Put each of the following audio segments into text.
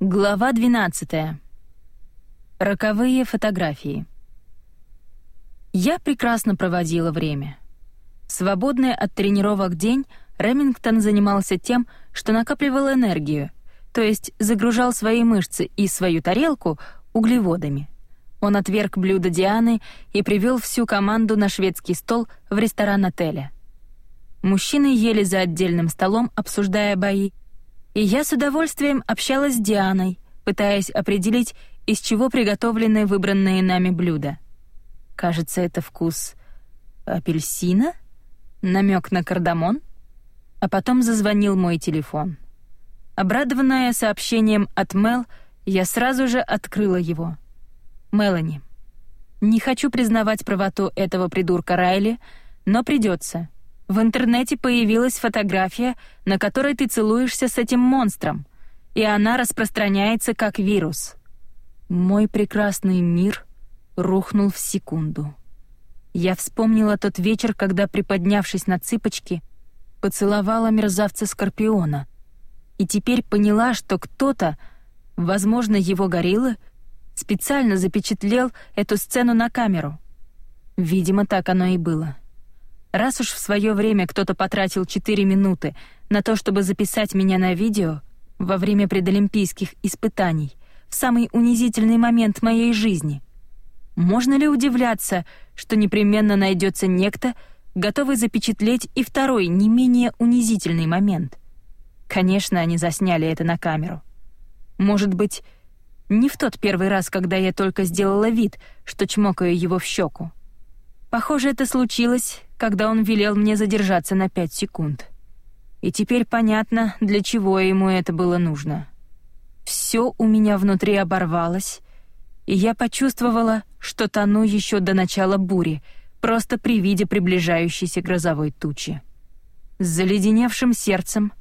Глава 12. Роковые фотографии. Я прекрасно проводила время. Свободный от тренировок день Ремингтон занимался тем, что накапливал энергию, то есть загружал свои мышцы и свою тарелку углеводами. Он отверг блюдо Дианы и привел всю команду на шведский стол в ресторан отеля. Мужчины ели за отдельным столом, обсуждая бои, и я с удовольствием общалась с Дианой, пытаясь определить, из чего приготовлены выбранные нами блюда. Кажется, это вкус апельсина, намек на кардамон. А потом зазвонил мой телефон. Обрадованная сообщением от Мел, я сразу же открыла его. Мелани. Не хочу признавать правоту этого придурка Райли, но придется. В интернете появилась фотография, на которой ты целуешься с этим монстром, и она распространяется как вирус. Мой прекрасный мир рухнул в секунду. Я вспомнила тот вечер, когда, приподнявшись на цыпочки, поцеловала мерзавца Скорпиона, и теперь поняла, что кто-то, возможно, его гориллы, специально запечатлел эту сцену на камеру. Видимо, так оно и было. Раз уж в свое время кто-то потратил 4 минуты на то, чтобы записать меня на видео во время предолимпийских испытаний, в самый унизительный момент моей жизни, можно ли удивляться, что непременно найдется некто, готовый запечатлеть и второй, не менее унизительный момент? Конечно, они засняли это на камеру. Может быть, не в тот первый раз, когда я только сделала вид, что чмокаю его в щеку. Похоже, это случилось, когда он велел мне задержаться на пять секунд. И теперь понятно, для чего ему это было нужно. Все у меня внутри оборвалось, и я почувствовала, что тону еще до начала бури, просто при виде приближающейся грозовой тучи. С заледеневшим сердцем,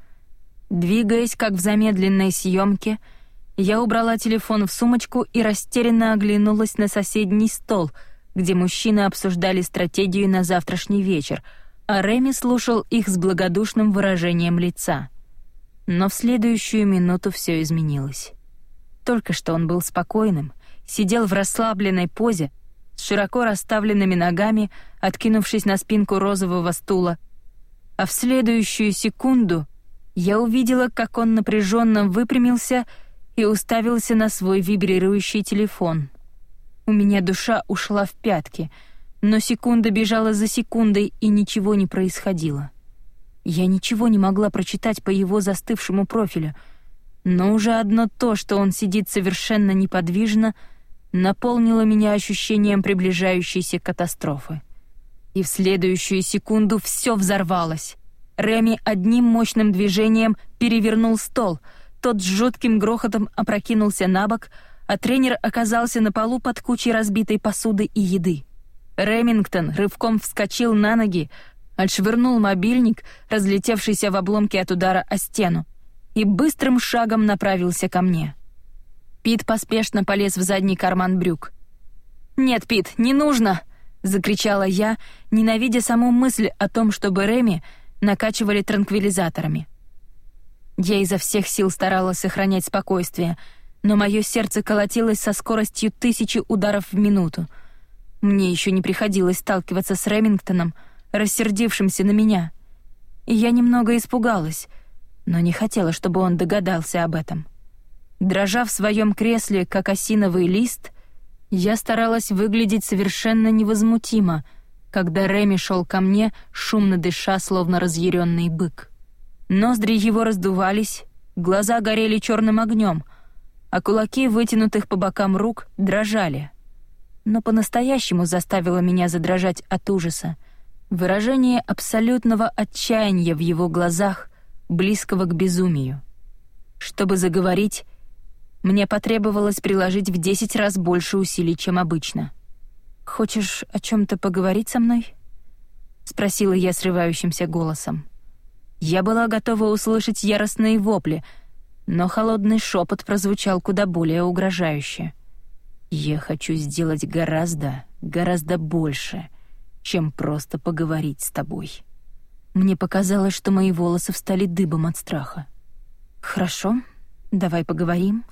двигаясь как в замедленной съемке, я убрала телефон в сумочку и растерянно оглянулась на соседний стол — где мужчины обсуждали стратегию на завтрашний вечер, а Реми слушал их с благодушным выражением лица. Но в следующую минуту все изменилось. Только что он был спокойным, сидел в расслабленной позе, с широко расставленными ногами, откинувшись на спинку розового стула, а в следующую секунду я увидела, как он напряженно выпрямился и уставился на свой вибрирующий телефон — у меня душа ушла в пятки, но секунда бежала за секундой, и ничего не происходило. Я ничего не могла прочитать по его застывшему профилю, но уже одно то, что он сидит совершенно неподвижно, наполнило меня ощущением приближающейся катастрофы. И в следующую секунду все взорвалось. Реми одним мощным движением перевернул стол, тот с жутким грохотом опрокинулся на бок — а тренер оказался на полу под кучей разбитой посуды и еды. Ремингтон рывком вскочил на ноги, отшвырнул мобильник, разлетевшийся в обломки от удара о стену, и быстрым шагом направился ко мне. Пит поспешно полез в задний карман брюк. «Нет, Пит, не нужно!» — закричала я, ненавидя саму мысль о том, чтобы Реми накачивали транквилизаторами. Я изо всех сил старалась сохранять спокойствие — но мое сердце колотилось со скоростью тысячи ударов в минуту. Мне еще не приходилось сталкиваться с Ремингтоном, рассердившимся на меня. И я немного испугалась, но не хотела, чтобы он догадался об этом. Дрожа в своем кресле, как осиновый лист, я старалась выглядеть совершенно невозмутимо, когда Реми шел ко мне, шумно дыша, словно разъяренный бык. Ноздри его раздувались, глаза горели черным огнем — а кулаки вытянутых по бокам рук дрожали. Но по-настоящему заставило меня задрожать от ужаса выражение абсолютного отчаяния в его глазах, близкого к безумию. Чтобы заговорить, мне потребовалось приложить в десять раз больше усилий, чем обычно. «Хочешь о чем то поговорить со мной?» — спросила я срывающимся голосом. Я была готова услышать яростные вопли — но холодный шепот прозвучал куда более угрожающе. «Я хочу сделать гораздо, гораздо больше, чем просто поговорить с тобой». Мне показалось, что мои волосы встали дыбом от страха. «Хорошо, давай поговорим»,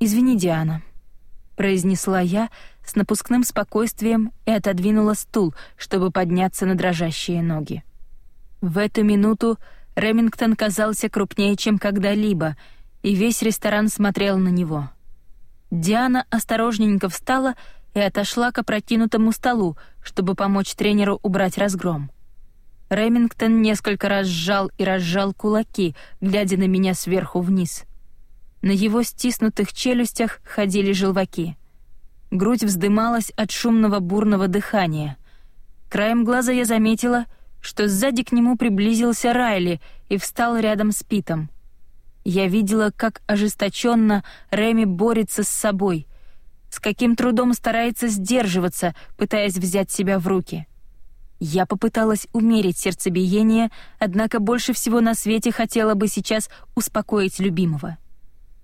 «Извини, Диана», — произнесла я с напускным спокойствием и отодвинула стул, чтобы подняться на дрожащие ноги. В эту минуту Ремингтон казался крупнее, чем когда-либо, и весь ресторан смотрел на него. Диана осторожненько встала и отошла к опрокинутому столу, чтобы помочь тренеру убрать разгром. Ремингтон несколько раз сжал и разжал кулаки, глядя на меня сверху вниз. На его стиснутых челюстях ходили желваки. Грудь вздымалась от шумного бурного дыхания. Краем глаза я заметила, что сзади к нему приблизился Райли и встал рядом с Питом. Я видела, как ожесточенно Реми борется с собой, с каким трудом старается сдерживаться, пытаясь взять себя в руки. Я попыталась умерить сердцебиение, однако больше всего на свете хотела бы сейчас успокоить любимого.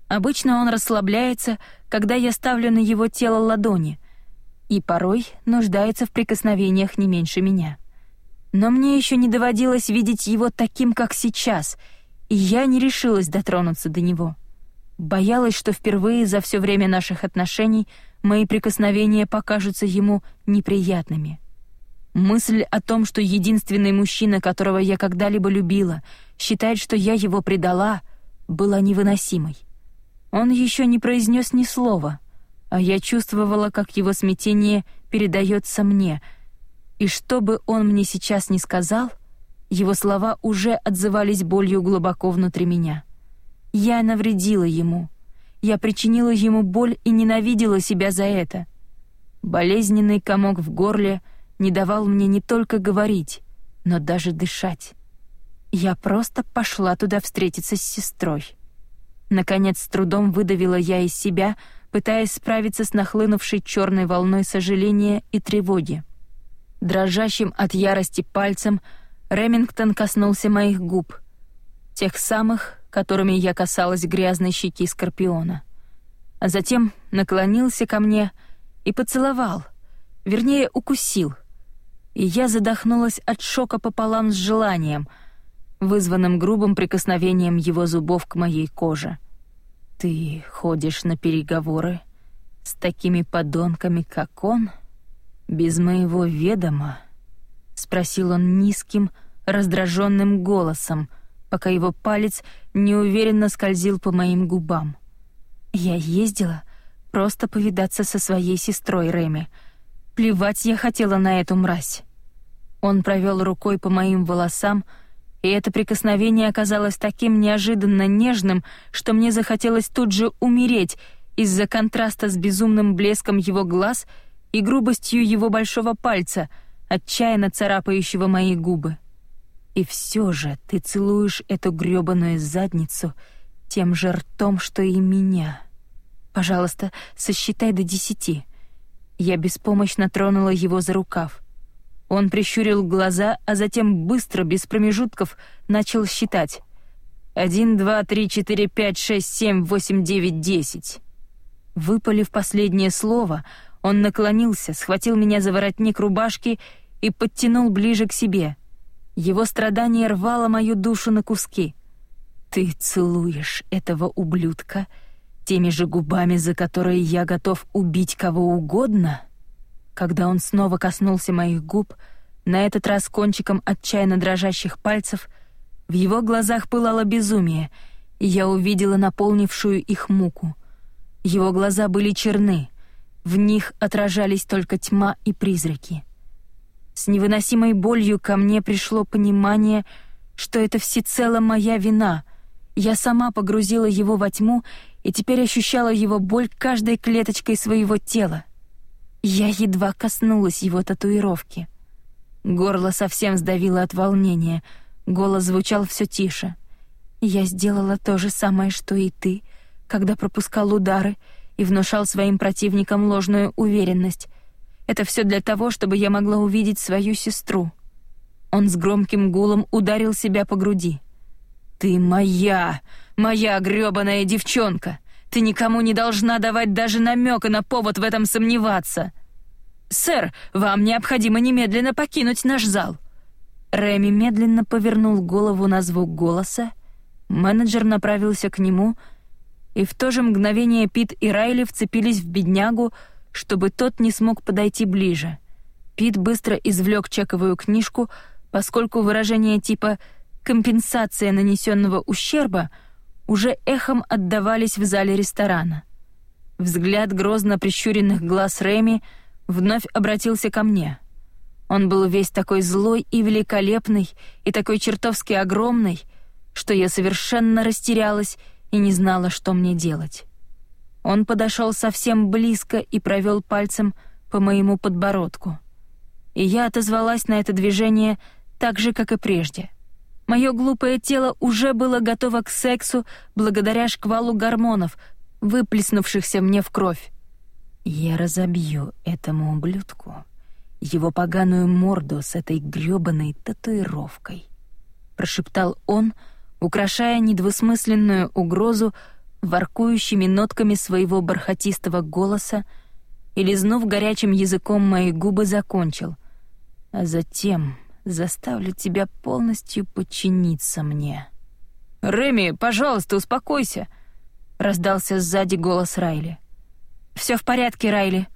Обычно он расслабляется, когда я ставлю на его тело ладони, и порой нуждается в прикосновениях не меньше меня. Но мне еще не доводилось видеть его таким, как сейчас, и я не решилась дотронуться до него. Боялась, что впервые за все время наших отношений мои прикосновения покажутся ему неприятными. Мысль о том, что единственный мужчина, которого я когда-либо любила, считает, что я его предала, была невыносимой. Он еще не произнес ни слова, а я чувствовала, как его смятение передается мне, и что бы он мне сейчас ни сказал, его слова уже отзывались болью глубоко внутри меня. Я навредила ему. Я причинила ему боль и ненавидела себя за это. Болезненный комок в горле — не давал мне не только говорить, но даже дышать. Я просто пошла туда встретиться с сестрой. Наконец, с трудом выдавила я из себя, пытаясь справиться с нахлынувшей черной волной сожаления и тревоги. Дрожащим от ярости пальцем Ремингтон коснулся моих губ, тех самых, которыми я касалась грязной щеки Скорпиона. А затем наклонился ко мне и поцеловал, вернее, укусил — и я задохнулась от шока пополам с желанием, вызванным грубым прикосновением его зубов к моей коже. «Ты ходишь на переговоры с такими подонками, как он, без моего ведома?» — спросил он низким, раздраженным голосом, пока его палец неуверенно скользил по моим губам. «Я ездила просто повидаться со своей сестрой Реми», Плевать я хотела на эту мразь. Он провел рукой по моим волосам, и это прикосновение оказалось таким неожиданно нежным, что мне захотелось тут же умереть из-за контраста с безумным блеском его глаз и грубостью его большого пальца, отчаянно царапающего мои губы. И все же ты целуешь эту грёбаную задницу тем же ртом, что и меня. Пожалуйста, сосчитай до десяти. Я беспомощно тронула его за рукав. Он прищурил глаза, а затем быстро, без промежутков, начал считать. «Один, два, три, четыре, пять, шесть, семь, восемь, девять, десять». Выпалив последнее слово, он наклонился, схватил меня за воротник рубашки и подтянул ближе к себе. Его страдание рвало мою душу на куски. «Ты целуешь этого ублюдка?» теми же губами, за которые я готов убить кого угодно? Когда он снова коснулся моих губ, на этот раз кончиком отчаянно дрожащих пальцев, в его глазах пылало безумие, и я увидела наполнившую их муку. Его глаза были черны, в них отражались только тьма и призраки. С невыносимой болью ко мне пришло понимание, что это всецело моя вина. Я сама погрузила его во тьму и теперь ощущала его боль каждой клеточкой своего тела. Я едва коснулась его татуировки. Горло совсем сдавило от волнения, голос звучал все тише. Я сделала то же самое, что и ты, когда пропускал удары и внушал своим противникам ложную уверенность. Это все для того, чтобы я могла увидеть свою сестру. Он с громким гулом ударил себя по груди. «Ты моя! Моя грёбаная девчонка! Ты никому не должна давать даже намека на повод в этом сомневаться!» «Сэр, вам необходимо немедленно покинуть наш зал!» Рэми медленно повернул голову на звук голоса, менеджер направился к нему, И в то же мгновение Пит и Райли вцепились в беднягу, чтобы тот не смог подойти ближе. Пит быстро извлек чековую книжку, поскольку выражение типа «компенсация нанесенного ущерба» уже эхом отдавались в зале ресторана. Взгляд грозно прищуренных глаз Реми вновь обратился ко мне. Он был весь такой злой и великолепный, и такой чертовски огромный, что я совершенно растерялась и не знала, что мне делать. Он подошел совсем близко и провел пальцем по моему подбородку. И я отозвалась на это движение так же, как и прежде. Мое глупое тело уже было готово к сексу благодаря шквалу гормонов, выплеснувшихся мне в кровь. Я разобью этому ублюдку его поганую морду с этой грёбаной татуировкой, прошептал он, украшая недвусмысленную угрозу воркующими нотками своего бархатистого голоса и, лизнув горячим языком мои губы, закончил. «А затем заставлю тебя полностью подчиниться мне». «Реми, пожалуйста, успокойся!» — раздался сзади голос Райли. «Все в порядке, Райли.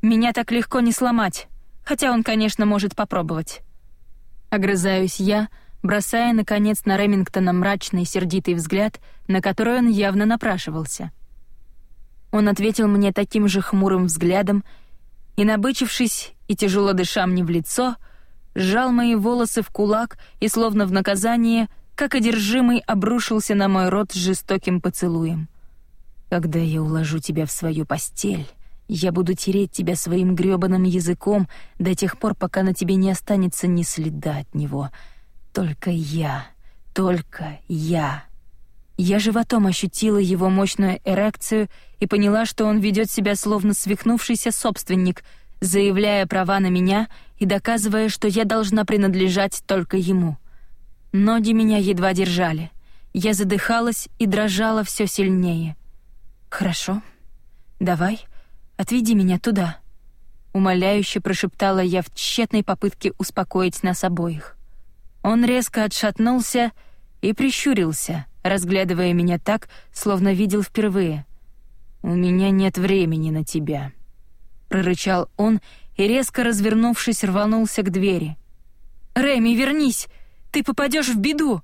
Меня так легко не сломать, хотя он, конечно, может попробовать». Огрызаюсь я, — бросая, наконец, на Ремингтона мрачный, сердитый взгляд, на который он явно напрашивался. Он ответил мне таким же хмурым взглядом и, набычившись и тяжело дыша мне в лицо, сжал мои волосы в кулак и, словно в наказание, как одержимый, обрушился на мой рот с жестоким поцелуем. «Когда я уложу тебя в свою постель...» Я буду тереть тебя своим грёбаным языком до тех пор, пока на тебе не останется ни следа от него, только я, только я. Я животом ощутила его мощную эрекцию и поняла, что он ведет себя словно свихнувшийся собственник, заявляя права на меня и доказывая, что я должна принадлежать только ему. Ноги меня едва держали. Я задыхалась и дрожала все сильнее. «Хорошо. Давай, отведи меня туда», — умоляюще прошептала я в тщетной попытке успокоить нас обоих. Он резко отшатнулся и прищурился, разглядывая меня так, словно видел впервые. «У меня нет времени на тебя», — прорычал он и, резко развернувшись, рванулся к двери. «Рэми, вернись! Ты попадешь в беду!»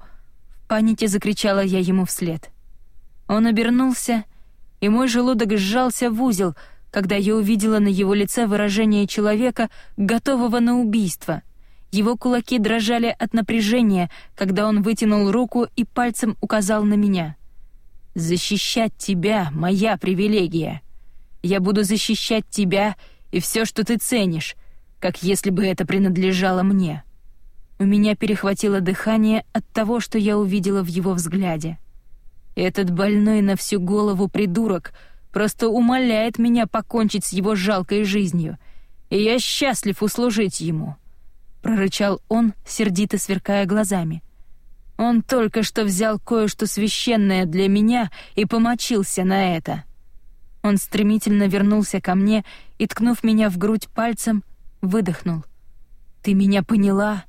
В панике закричала я ему вслед. Он обернулся, и мой желудок сжался в узел, когда я увидела на его лице выражение человека, готового на убийство — его кулаки дрожали от напряжения, когда он вытянул руку и пальцем указал на меня. «Защищать тебя — моя привилегия. Я буду защищать тебя и все, что ты ценишь, как если бы это принадлежало мне». У меня перехватило дыхание от того, что я увидела в его взгляде. Этот больной на всю голову придурок просто умоляет меня покончить с его жалкой жизнью, и я счастлив услужить ему прорычал он, сердито сверкая глазами. Он только что взял кое-что священное для меня и помочился на это. Он стремительно вернулся ко мне и, ткнув меня в грудь пальцем, выдохнул. «Ты меня поняла?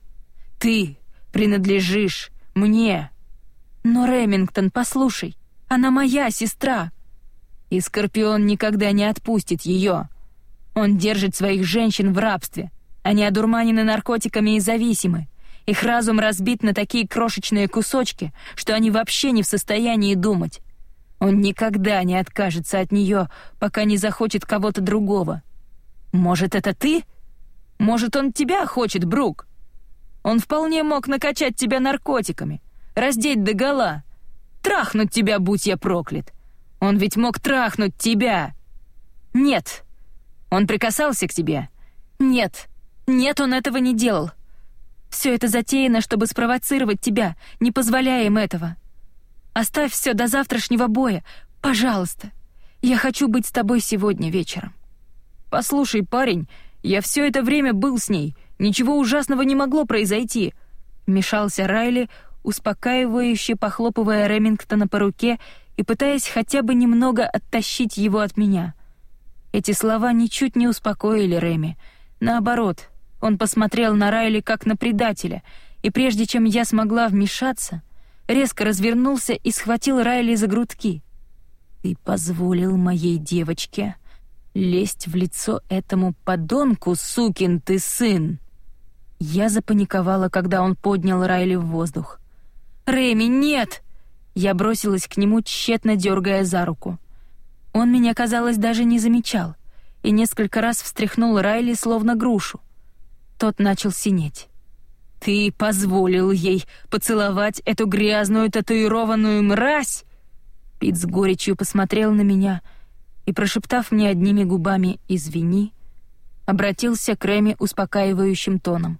Ты принадлежишь мне!» «Но, Ремингтон, послушай, она моя сестра!» «И Скорпион никогда не отпустит ее. Он держит своих женщин в рабстве, они одурманены наркотиками и зависимы. Их разум разбит на такие крошечные кусочки, что они вообще не в состоянии думать. Он никогда не откажется от нее, пока не захочет кого-то другого. Может, это ты? Может, он тебя хочет, Брук? Он вполне мог накачать тебя наркотиками, раздеть догола, трахнуть тебя, будь я проклят. Он ведь мог трахнуть тебя. Нет. Он прикасался к тебе? Нет. Нет, он этого не делал. Все это затеяно, чтобы спровоцировать тебя, не позволяя им этого. Оставь все до завтрашнего боя, пожалуйста. Я хочу быть с тобой сегодня вечером. Послушай, парень, я все это время был с ней. Ничего ужасного не могло произойти. Мешался Райли, успокаивающе похлопывая Ремингтона по руке и пытаясь хотя бы немного оттащить его от меня. Эти слова ничуть не успокоили Реми. Наоборот, он посмотрел на Райли как на предателя, и прежде чем я смогла вмешаться, резко развернулся и схватил Райли за грудки. «Ты позволил моей девочке лезть в лицо этому подонку, сукин ты сын!» Я запаниковала, когда он поднял Райли в воздух. «Рэми, нет!» Я бросилась к нему, тщетно дергая за руку. Он меня, казалось, даже не замечал и несколько раз встряхнул Райли, словно грушу. Тот начал синеть. «Ты позволил ей поцеловать эту грязную татуированную мразь?» Пит с горечью посмотрел на меня и, прошептав мне одними губами «извини», обратился к Рэми успокаивающим тоном.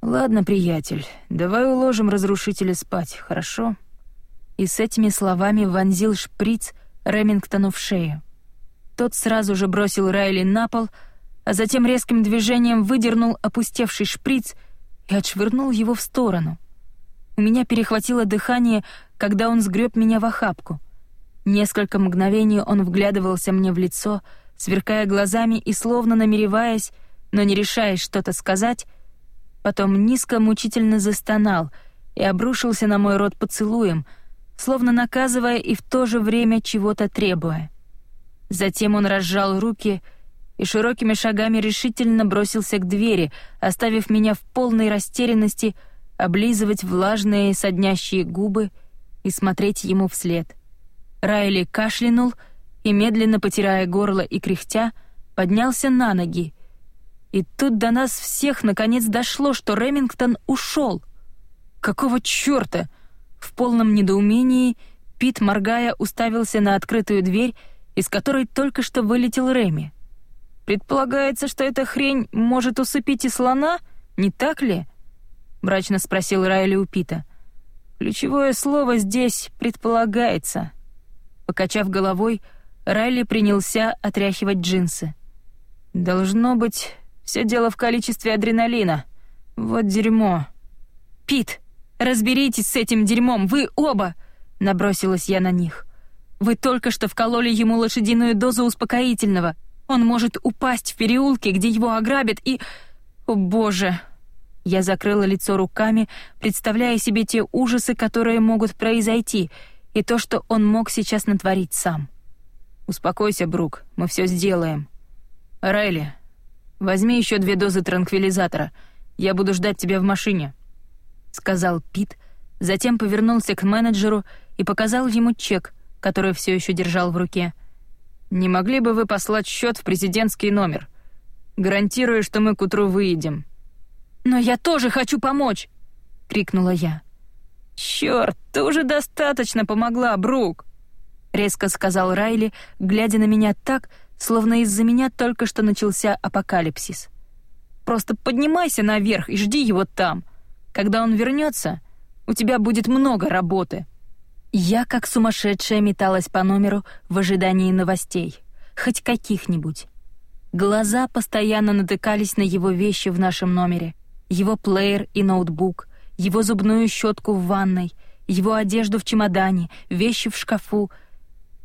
«Ладно, приятель, давай уложим разрушителя спать, хорошо?» И с этими словами вонзил шприц Ремингтону в шею. Тот сразу же бросил Райли на пол, а затем резким движением выдернул опустевший шприц и отшвырнул его в сторону. У меня перехватило дыхание, когда он сгреб меня в охапку. Несколько мгновений он вглядывался мне в лицо, сверкая глазами и словно намереваясь, но не решаясь что-то сказать, потом низко мучительно застонал и обрушился на мой рот поцелуем, словно наказывая и в то же время чего-то требуя. Затем он разжал руки и широкими шагами решительно бросился к двери, оставив меня в полной растерянности облизывать влажные соднящие губы и смотреть ему вслед. Райли кашлянул и, медленно потирая горло и кряхтя, поднялся на ноги. И тут до нас всех наконец дошло, что Ремингтон ушел. Какого чёрта? В полном недоумении Пит, моргая, уставился на открытую дверь, из которой только что вылетел Реми. «Предполагается, что эта хрень может усыпить и слона, не так ли?» — мрачно спросил Райли у Пита. «Ключевое слово здесь «предполагается». Покачав головой, Райли принялся отряхивать джинсы. «Должно быть, все дело в количестве адреналина. Вот дерьмо». «Пит, разберитесь с этим дерьмом, вы оба!» — набросилась я на них. «Вы только что вкололи ему лошадиную дозу успокоительного. Он может упасть в переулке, где его ограбят, и... О, боже!» Я закрыла лицо руками, представляя себе те ужасы, которые могут произойти — и то, что он мог сейчас натворить сам. «Успокойся, Брук, мы все сделаем. Райли, возьми еще две дозы транквилизатора. Я буду ждать тебя в машине», — сказал Пит, затем повернулся к менеджеру и показал ему чек, который все еще держал в руке. «Не могли бы вы послать счет в президентский номер? Гарантирую, что мы к утру выедем». «Но я тоже хочу помочь!» — крикнула я. «Чёрт, ты уже достаточно помогла, Брук!» — резко сказал Райли, глядя на меня так, словно из-за меня только что начался апокалипсис. «Просто поднимайся наверх и жди его там. Когда он вернется, у тебя будет много работы». Я, как сумасшедшая, металась по номеру в ожидании новостей. Хоть каких-нибудь. Глаза постоянно натыкались на его вещи в нашем номере. Его плеер и ноутбук — его зубную щетку в ванной, его одежду в чемодане, вещи в шкафу.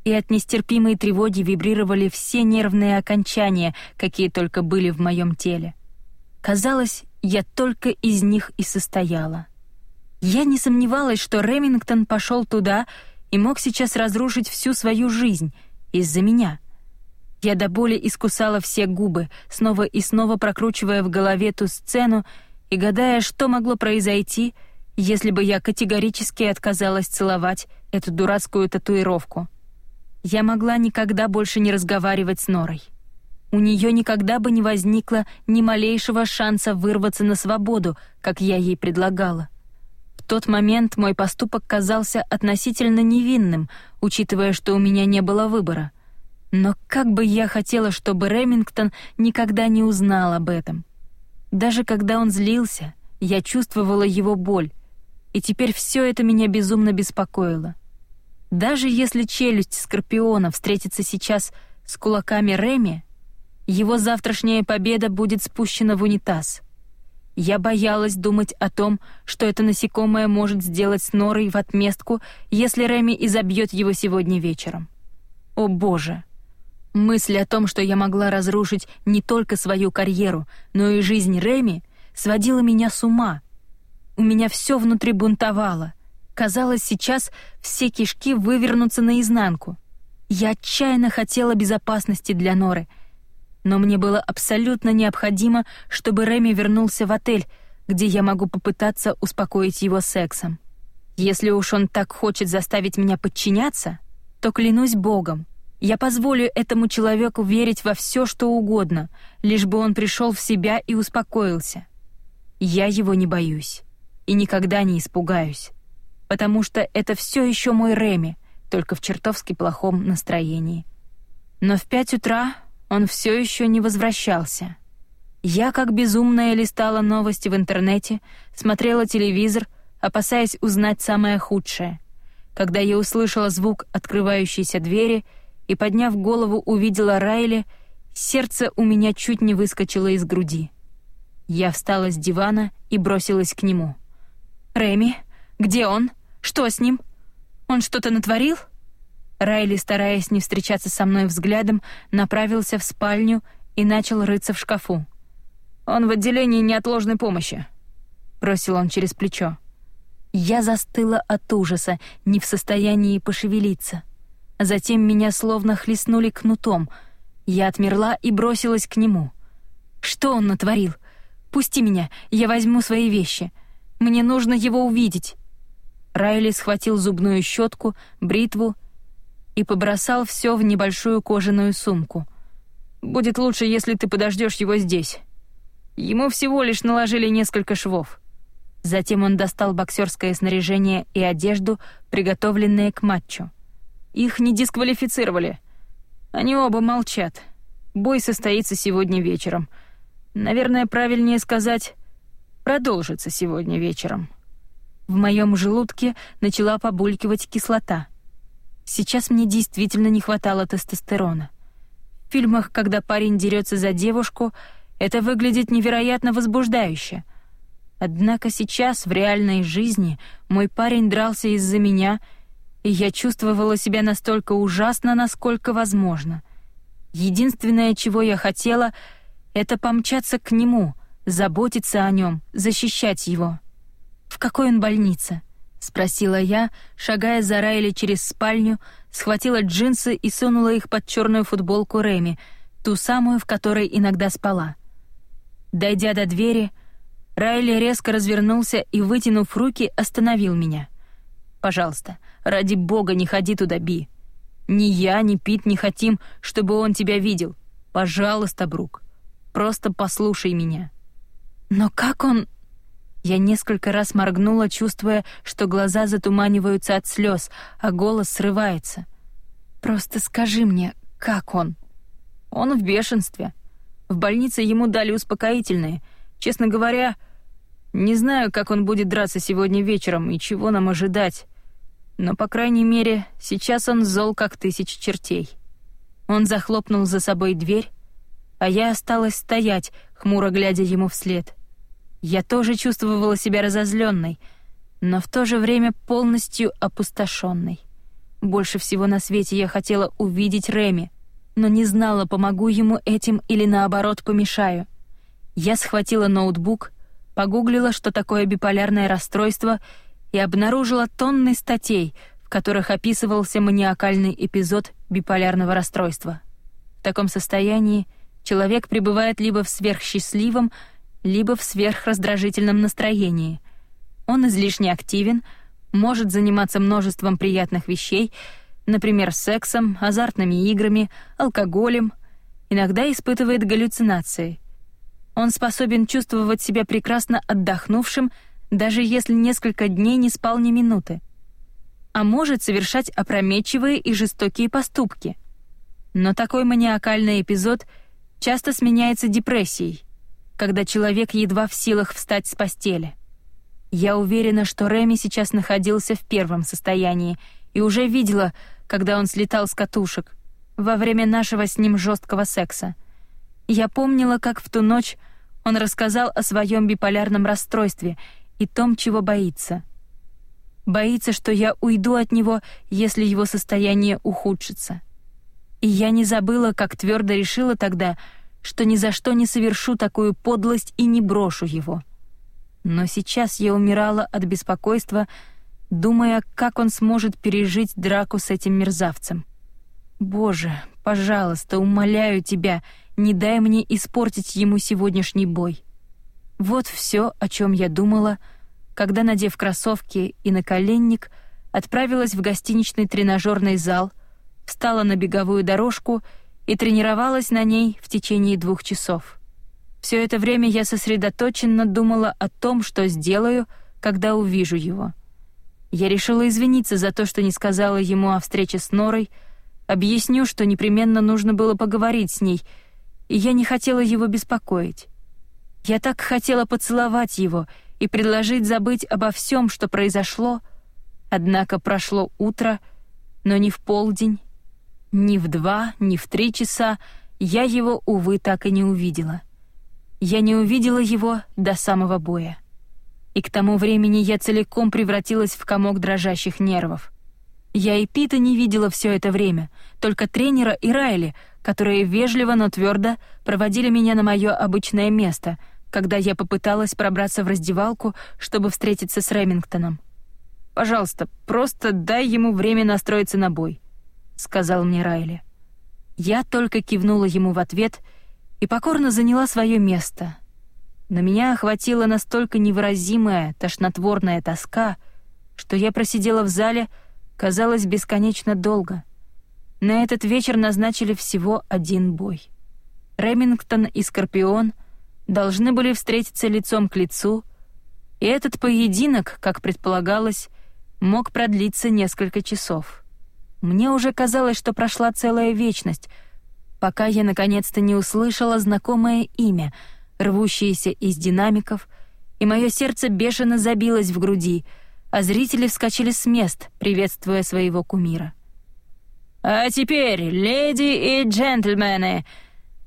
И от нестерпимой тревоги вибрировали все нервные окончания, какие только были в моем теле. Казалось, я только из них и состояла. Я не сомневалась, что Ремингтон пошел туда и мог сейчас разрушить всю свою жизнь из-за меня. Я до боли искусала все губы, снова и снова прокручивая в голове ту сцену, и гадая, что могло произойти, если бы я категорически отказалась целовать эту дурацкую татуировку. Я могла никогда больше не разговаривать с Норой. У нее никогда бы не возникло ни малейшего шанса вырваться на свободу, как я ей предлагала. Тот момент мой поступок казался относительно невинным, учитывая, что у меня не было выбора. Но как бы я хотела, чтобы Ремингтон никогда не узнал об этом. Даже когда он злился, я чувствовала его боль, и теперь все это меня безумно беспокоило. Даже если челюсть Скорпиона встретится сейчас с кулаками Реми, его завтрашняя победа будет спущена в унитаз. Я боялась думать о том, что это насекомое может сделать с Норой в отместку, если Реми изобьет его сегодня вечером. О боже! Мысль о том, что я могла разрушить не только свою карьеру, но и жизнь Реми, сводила меня с ума. У меня все внутри бунтовало. Казалось, сейчас все кишки вывернутся наизнанку. Я отчаянно хотела безопасности для Норы, но мне было абсолютно необходимо, чтобы Реми вернулся в отель, где я могу попытаться успокоить его сексом. Если уж он так хочет заставить меня подчиняться, то клянусь Богом, я позволю этому человеку верить во все, что угодно, лишь бы он пришел в себя и успокоился. Я его не боюсь и никогда не испугаюсь, потому что это все еще мой Реми, только в чертовски плохом настроении. Но в пять утра он все еще не возвращался. Я, как безумная, листала новости в интернете, смотрела телевизор, опасаясь узнать самое худшее. Когда я услышала звук открывающейся двери и, подняв голову, увидела Райли, сердце у меня чуть не выскочило из груди. Я встала с дивана и бросилась к нему. «Рэми? Где он? Что с ним? Он что-то натворил?» Райли, стараясь не встречаться со мной взглядом, направился в спальню и начал рыться в шкафу. «Он в отделении неотложной помощи», — бросил он через плечо. Я застыла от ужаса, не в состоянии пошевелиться. Затем меня словно хлестнули кнутом. Я отмерла и бросилась к нему. «Что он натворил? Пусти меня, я возьму свои вещи. Мне нужно его увидеть». Райли схватил зубную щетку, бритву и побросал все в небольшую кожаную сумку. «Будет лучше, если ты подождешь его здесь. Ему всего лишь наложили несколько швов». Затем он достал боксерское снаряжение и одежду, приготовленные к матчу. Их не дисквалифицировали. Они оба молчат. Бой состоится сегодня вечером. Наверное, правильнее сказать продолжится сегодня вечером. В моем желудке начала побулькивать кислота. Сейчас мне действительно не хватало тестостерона. В фильмах, когда парень дерется за девушку, это выглядит невероятно возбуждающе. Однако сейчас в реальной жизни мой парень дрался из-за меня, и я чувствовала себя настолько ужасно, насколько возможно. Единственное, чего я хотела, это помчаться к нему, заботиться о нем, защищать его. В какой он больнице? Спросила я, шагая за Райли через спальню, схватила джинсы и сунула их под черную футболку Реми, ту самую, в которой иногда спала. Дойдя до двери, Райли резко развернулся и, вытянув руки, остановил меня. «Пожалуйста, ради бога, не ходи туда, Би. Ни я, ни Пит не хотим, чтобы он тебя видел. Пожалуйста, Брук, просто послушай меня». Но как он... Я несколько раз моргнула, чувствуя, что глаза затуманиваются от слез, а голос срывается. «Просто скажи мне, как он?» «Он в бешенстве. В больнице ему дали успокоительные. Честно говоря, не знаю, как он будет драться сегодня вечером и чего нам ожидать. Но, по крайней мере, сейчас он зол, как тысяча чертей». Он захлопнул за собой дверь, а я осталась стоять, хмуро глядя ему вслед — я тоже чувствовала себя разозленной, но в то же время полностью опустошенной. Больше всего на свете я хотела увидеть Реми, но не знала, помогу ему этим или наоборот помешаю. Я схватила ноутбук, погуглила, что такое биполярное расстройство, и обнаружила тонны статей, в которых описывался маниакальный эпизод биполярного расстройства. В таком состоянии человек пребывает либо в сверхсчастливом, либо в сверхраздражительном настроении. Он излишне активен, может заниматься множеством приятных вещей, например, сексом, азартными играми, алкоголем, иногда испытывает галлюцинации. Он способен чувствовать себя прекрасно отдохнувшим, даже если несколько дней не спал ни минуты. А может совершать опрометчивые и жестокие поступки. Но такой маниакальный эпизод часто сменяется депрессией — когда человек едва в силах встать с постели. Я уверена, что Реми сейчас находился в первом состоянии и уже видела, когда он слетал с катушек во время нашего с ним жесткого секса. Я помнила, как в ту ночь он рассказал о своем биполярном расстройстве и том, чего боится. Боится, что я уйду от него, если его состояние ухудшится. И я не забыла, как твердо решила тогда, что ни за что не совершу такую подлость и не брошу его. Но сейчас я умирала от беспокойства, думая, как он сможет пережить драку с этим мерзавцем. Боже, пожалуйста, умоляю тебя, не дай мне испортить ему сегодняшний бой. Вот все, о чем я думала, когда, надев кроссовки и наколенник, отправилась в гостиничный тренажерный зал, встала на беговую дорожку и тренировалась на ней в течение двух часов. Все это время я сосредоточенно думала о том, что сделаю, когда увижу его. Я решила извиниться за то, что не сказала ему о встрече с Норой, объясню, что непременно нужно было поговорить с ней, и я не хотела его беспокоить. Я так хотела поцеловать его и предложить забыть обо всем, что произошло, однако прошло утро, но не в полдень, ни в два, ни в три часа я его, увы, так и не увидела. Я не увидела его до самого боя. И к тому времени я целиком превратилась в комок дрожащих нервов. Я и Пита не видела все это время, только тренера и Райли, которые вежливо, но твердо проводили меня на мое обычное место, когда я попыталась пробраться в раздевалку, чтобы встретиться с Ремингтоном. «Пожалуйста, просто дай ему время настроиться на бой», — сказал мне Райли. Я только кивнула ему в ответ — и покорно заняла свое место. Но меня охватила настолько невыразимая, тошнотворная тоска, что я просидела в зале, казалось, бесконечно долго. На этот вечер назначили всего один бой. Ремингтон и Скорпион должны были встретиться лицом к лицу, и этот поединок, как предполагалось, мог продлиться несколько часов. Мне уже казалось, что прошла целая вечность — пока я наконец-то не услышала знакомое имя, рвущееся из динамиков, и мое сердце бешено забилось в груди, а зрители вскочили с мест, приветствуя своего кумира. «А теперь, леди и джентльмены,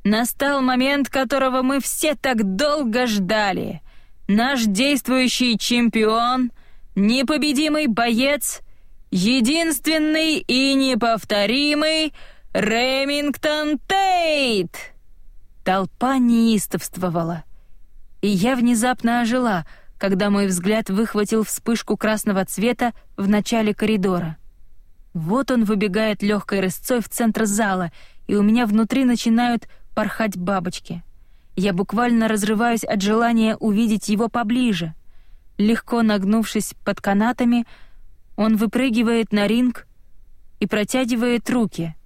настал момент, которого мы все так долго ждали. Наш действующий чемпион, непобедимый боец, единственный и неповторимый — «Ремингтон Тейт!» Толпа неистовствовала. И я внезапно ожила, когда мой взгляд выхватил вспышку красного цвета в начале коридора. Вот он выбегает легкой рысцой в центр зала, и у меня внутри начинают порхать бабочки. Я буквально разрываюсь от желания увидеть его поближе. Легко нагнувшись под канатами, он выпрыгивает на ринг и протягивает руки —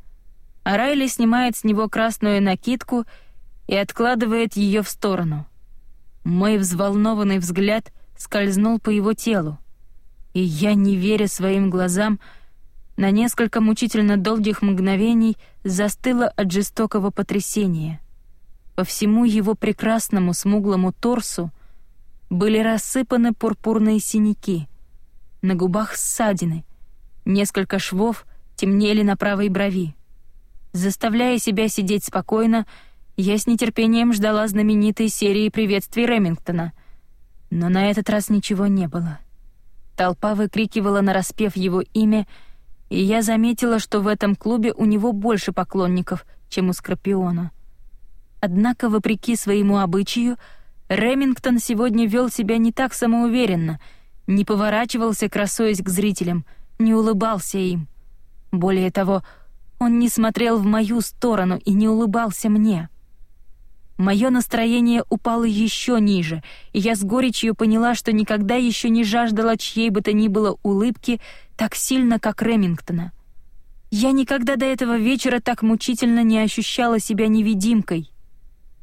а Райли снимает с него красную накидку и откладывает ее в сторону. Мой взволнованный взгляд скользнул по его телу, и я, не веря своим глазам, на несколько мучительно долгих мгновений застыла от жестокого потрясения. По всему его прекрасному смуглому торсу были рассыпаны пурпурные синяки, на губах ссадины, несколько швов темнели на правой брови. Заставляя себя сидеть спокойно, я с нетерпением ждала знаменитой серии приветствий Ремингтона. Но на этот раз ничего не было. Толпа выкрикивала нараспев его имя, и я заметила, что в этом клубе у него больше поклонников, чем у Скорпиона. Однако, вопреки своему обычаю, Ремингтон сегодня вел себя не так самоуверенно, не поворачивался, красуясь к зрителям, не улыбался им. Более того, он не смотрел в мою сторону и не улыбался мне. Мое настроение упало еще ниже, и я с горечью поняла, что никогда еще не жаждала чьей бы то ни было улыбки так сильно, как Ремингтона. Я никогда до этого вечера так мучительно не ощущала себя невидимкой.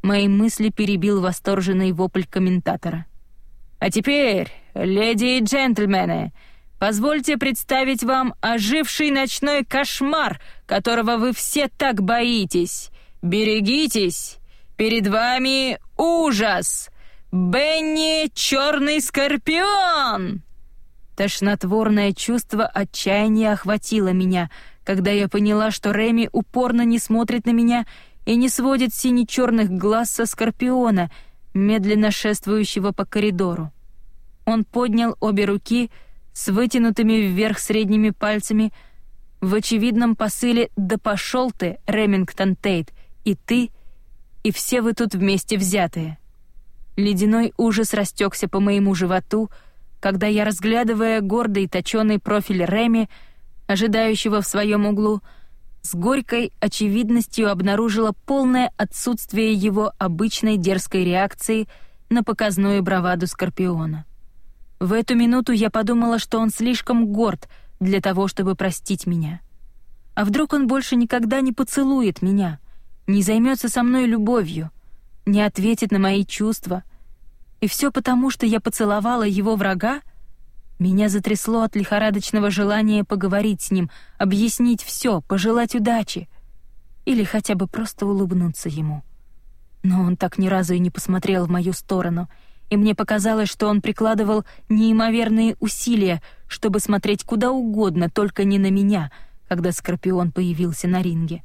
Мои мысли перебил восторженный вопль комментатора. «А теперь, леди и джентльмены, Позвольте представить вам оживший ночной кошмар, которого вы все так боитесь. Берегитесь! Перед вами ужас! Бенни Черный Скорпион!» Тошнотворное чувство отчаяния охватило меня, когда я поняла, что Реми упорно не смотрит на меня и не сводит сине-черных глаз со Скорпиона, медленно шествующего по коридору. Он поднял обе руки — с вытянутыми вверх средними пальцами, в очевидном посыле «Да пошел ты, Ремингтон Тейт, и ты, и все вы тут вместе взятые». Ледяной ужас растекся по моему животу, когда я, разглядывая гордый точёный профиль Реми, ожидающего в своем углу, с горькой очевидностью обнаружила полное отсутствие его обычной дерзкой реакции на показную браваду Скорпиона. В эту минуту я подумала, что он слишком горд для того, чтобы простить меня. А вдруг он больше никогда не поцелует меня, не займется со мной любовью, не ответит на мои чувства? И все потому, что я поцеловала его врага? Меня затрясло от лихорадочного желания поговорить с ним, объяснить все, пожелать удачи или хотя бы просто улыбнуться ему. Но он так ни разу и не посмотрел в мою сторону — и мне показалось, что он прикладывал неимоверные усилия, чтобы смотреть куда угодно, только не на меня, когда Скорпион появился на ринге.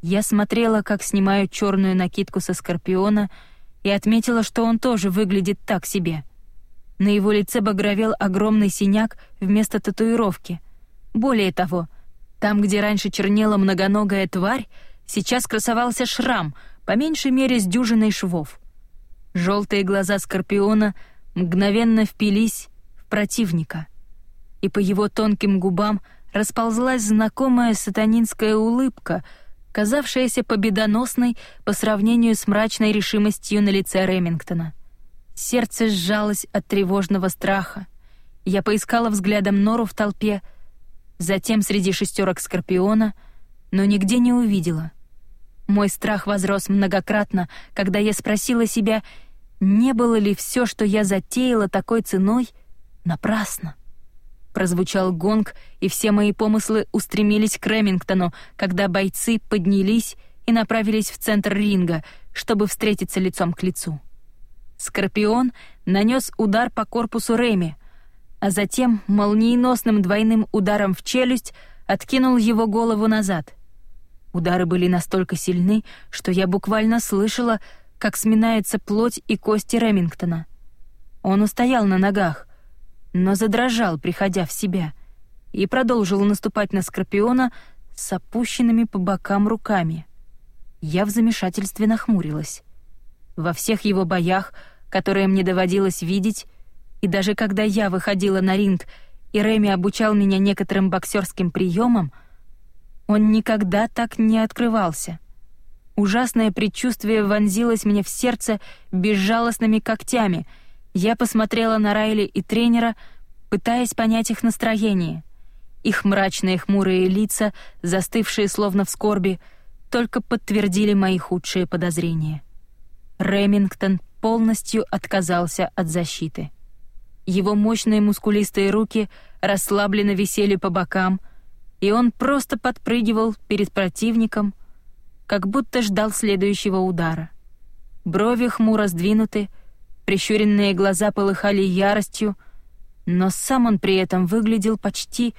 Я смотрела, как снимают черную накидку со Скорпиона, и отметила, что он тоже выглядит так себе. На его лице багровел огромный синяк вместо татуировки. Более того, там, где раньше чернела многоногая тварь, сейчас красовался шрам, по меньшей мере с дюжиной швов — Желтые глаза Скорпиона мгновенно впились в противника, и по его тонким губам расползлась знакомая сатанинская улыбка, казавшаяся победоносной по сравнению с мрачной решимостью на лице Ремингтона. Сердце сжалось от тревожного страха. Я поискала взглядом Нору в толпе, затем среди шестерок Скорпиона, но нигде не увидела — мой страх возрос многократно, когда я спросила себя, не было ли все, что я затеяла такой ценой, напрасно. Прозвучал гонг, и все мои помыслы устремились к Ремингтону, когда бойцы поднялись и направились в центр ринга, чтобы встретиться лицом к лицу. Скорпион нанес удар по корпусу Реми, а затем молниеносным двойным ударом в челюсть откинул его голову назад. Удары были настолько сильны, что я буквально слышала, как сминается плоть и кости Ремингтона. Он устоял на ногах, но задрожал, приходя в себя, и продолжил наступать на Скорпиона с опущенными по бокам руками. Я в замешательстве нахмурилась. Во всех его боях, которые мне доводилось видеть, и даже когда я выходила на ринг, и Реми обучал меня некоторым боксерским приемам — он никогда так не открывался. Ужасное предчувствие вонзилось мне в сердце безжалостными когтями. Я посмотрела на Райли и тренера, пытаясь понять их настроение. Их мрачные хмурые лица, застывшие словно в скорби, только подтвердили мои худшие подозрения. Ремингтон полностью отказался от защиты. Его мощные мускулистые руки расслабленно висели по бокам, и он просто подпрыгивал перед противником, как будто ждал следующего удара. Брови хмуро сдвинуты, прищуренные глаза полыхали яростью, но сам он при этом выглядел почти